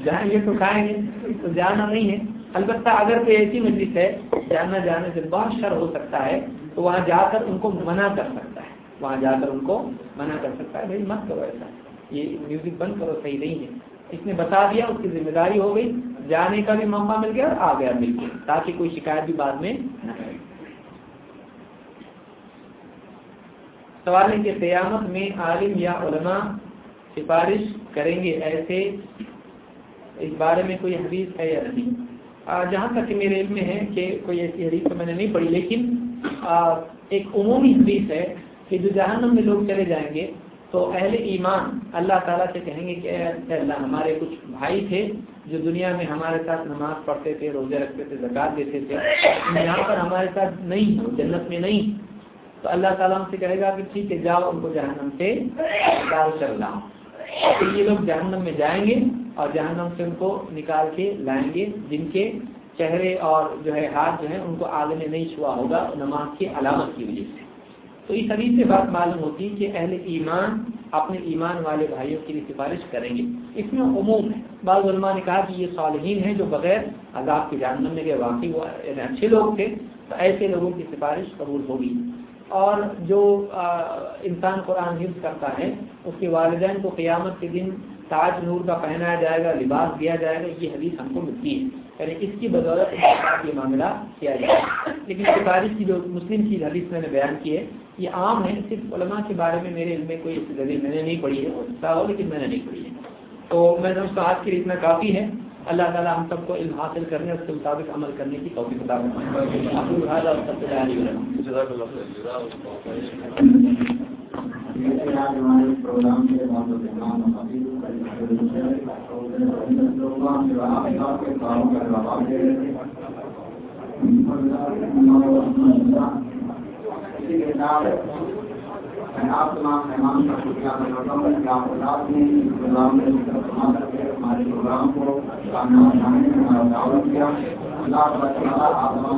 جائیں گے تو کھائیں گے، تو جانا نہیں ہے۔ البتہ اگر کوئی ایسی مجلس ہے، جانا جانے سے بہت شر ہو سکتا ہے، تو وہاں جا کر ان کو منع کر سکتا ہے۔ وہاں جا کر ان کو منع کر سکتا ہے، بھائی مت کرو ایسا۔ یہ میوزک بند کرو، صحیح نہیں ہے۔ اس نے بتا دیا، اس کی ذمہ داری ہو گئی۔ جانے کا بھی موقع مل گیا اور آ گیا مل کے تاکہ کوئی شکایت بھی بعد میں نہ کرے۔ سوال ہے کہ قیامت میں عالم یا علماء سفارش کریں گے ایسے، اس بارے میں کوئی حدیث ہے یا نہیں؟ جہاں تک کہ میرے علم میں ہے کہ کوئی ایسی حدیث تو میں نے نہیں پڑھی، لیکن ایک عمومی حدیث ہے کہ جو جہنم میں لوگ چلے جائیں گے تو اہل ایمان اللہ تعالیٰ سے کہیں گے کہ اللہ، ہمارے کچھ بھائی تھے جو دنیا میں ہمارے ساتھ نماز پڑھتے تھے، روزے رکھتے تھے زکات دیتے تھے یہاں پر ہمارے ساتھ نہیں جنت میں نہیں۔ تو اللہ تعالیٰ ہم سے کہے گا کہ ٹھیک ہے، جاؤ ان کو جہنم سے نکال کر لاؤ۔ تو یہ لوگ جہنم میں جائیں گے۔ اور جہنم سے ان کو نکال کے لائیں گے، جن کے چہرے اور جو ہے ہاتھ جو ہے ان کو آگ میں نہیں چھوا ہوگا، نماز کی علامت کی وجہ سے۔ تو اس حدیث سے بات معلوم ہوتی کہ اہل ایمان اپنے ایمان والے بھائیوں کے لیے سفارش کریں گے۔ اس میں عموم ہے۔ بعض علماء نے کہا کہ یہ صالحین ہیں جو بغیر عذاب کے جاننے میں کے واقعی وہ یعنی اچھے لوگ تھے، تو ایسے لوگوں کی سفارش قبول ہوگی۔ اور جو انسان قرآن حفظ کرتا ہے، اس کے والدین کو قیامت کے دن تاج نور کا پہنایا جائے گا، لباس دیا جائے گا، یہ حدیث ہم کو ملتی ہے۔ یعنی اس کی بدولت یہ معاملہ کیا جائے گا۔ لیکن سفارش کی جو مسلم کی حدیث میں نے بیان کی ہے، یہ عام ہے، صرف علماء کے بارے میں میرے علم میں کوئی ایسی دلیل میں نے نہیں پڑھی ہے ہو، لیکن میں نے نہیں پڑھی ہے۔ تو میں سمجھتا ہوں آج کے لیے اتنا کافی ہے۔ اللہ تعالیٰ ہم سب کو علم حاصل کرنے اس کے مطابق عمل کرنے کی توفیق عطا فرمائے۔ آپ تمام مہمان کا شکریہ کرتا ہوں کہ آپ نے پروگرام میں ہمارے پروگرام کو میں ہمارا کیا اللہ تعالیٰ آپ تمام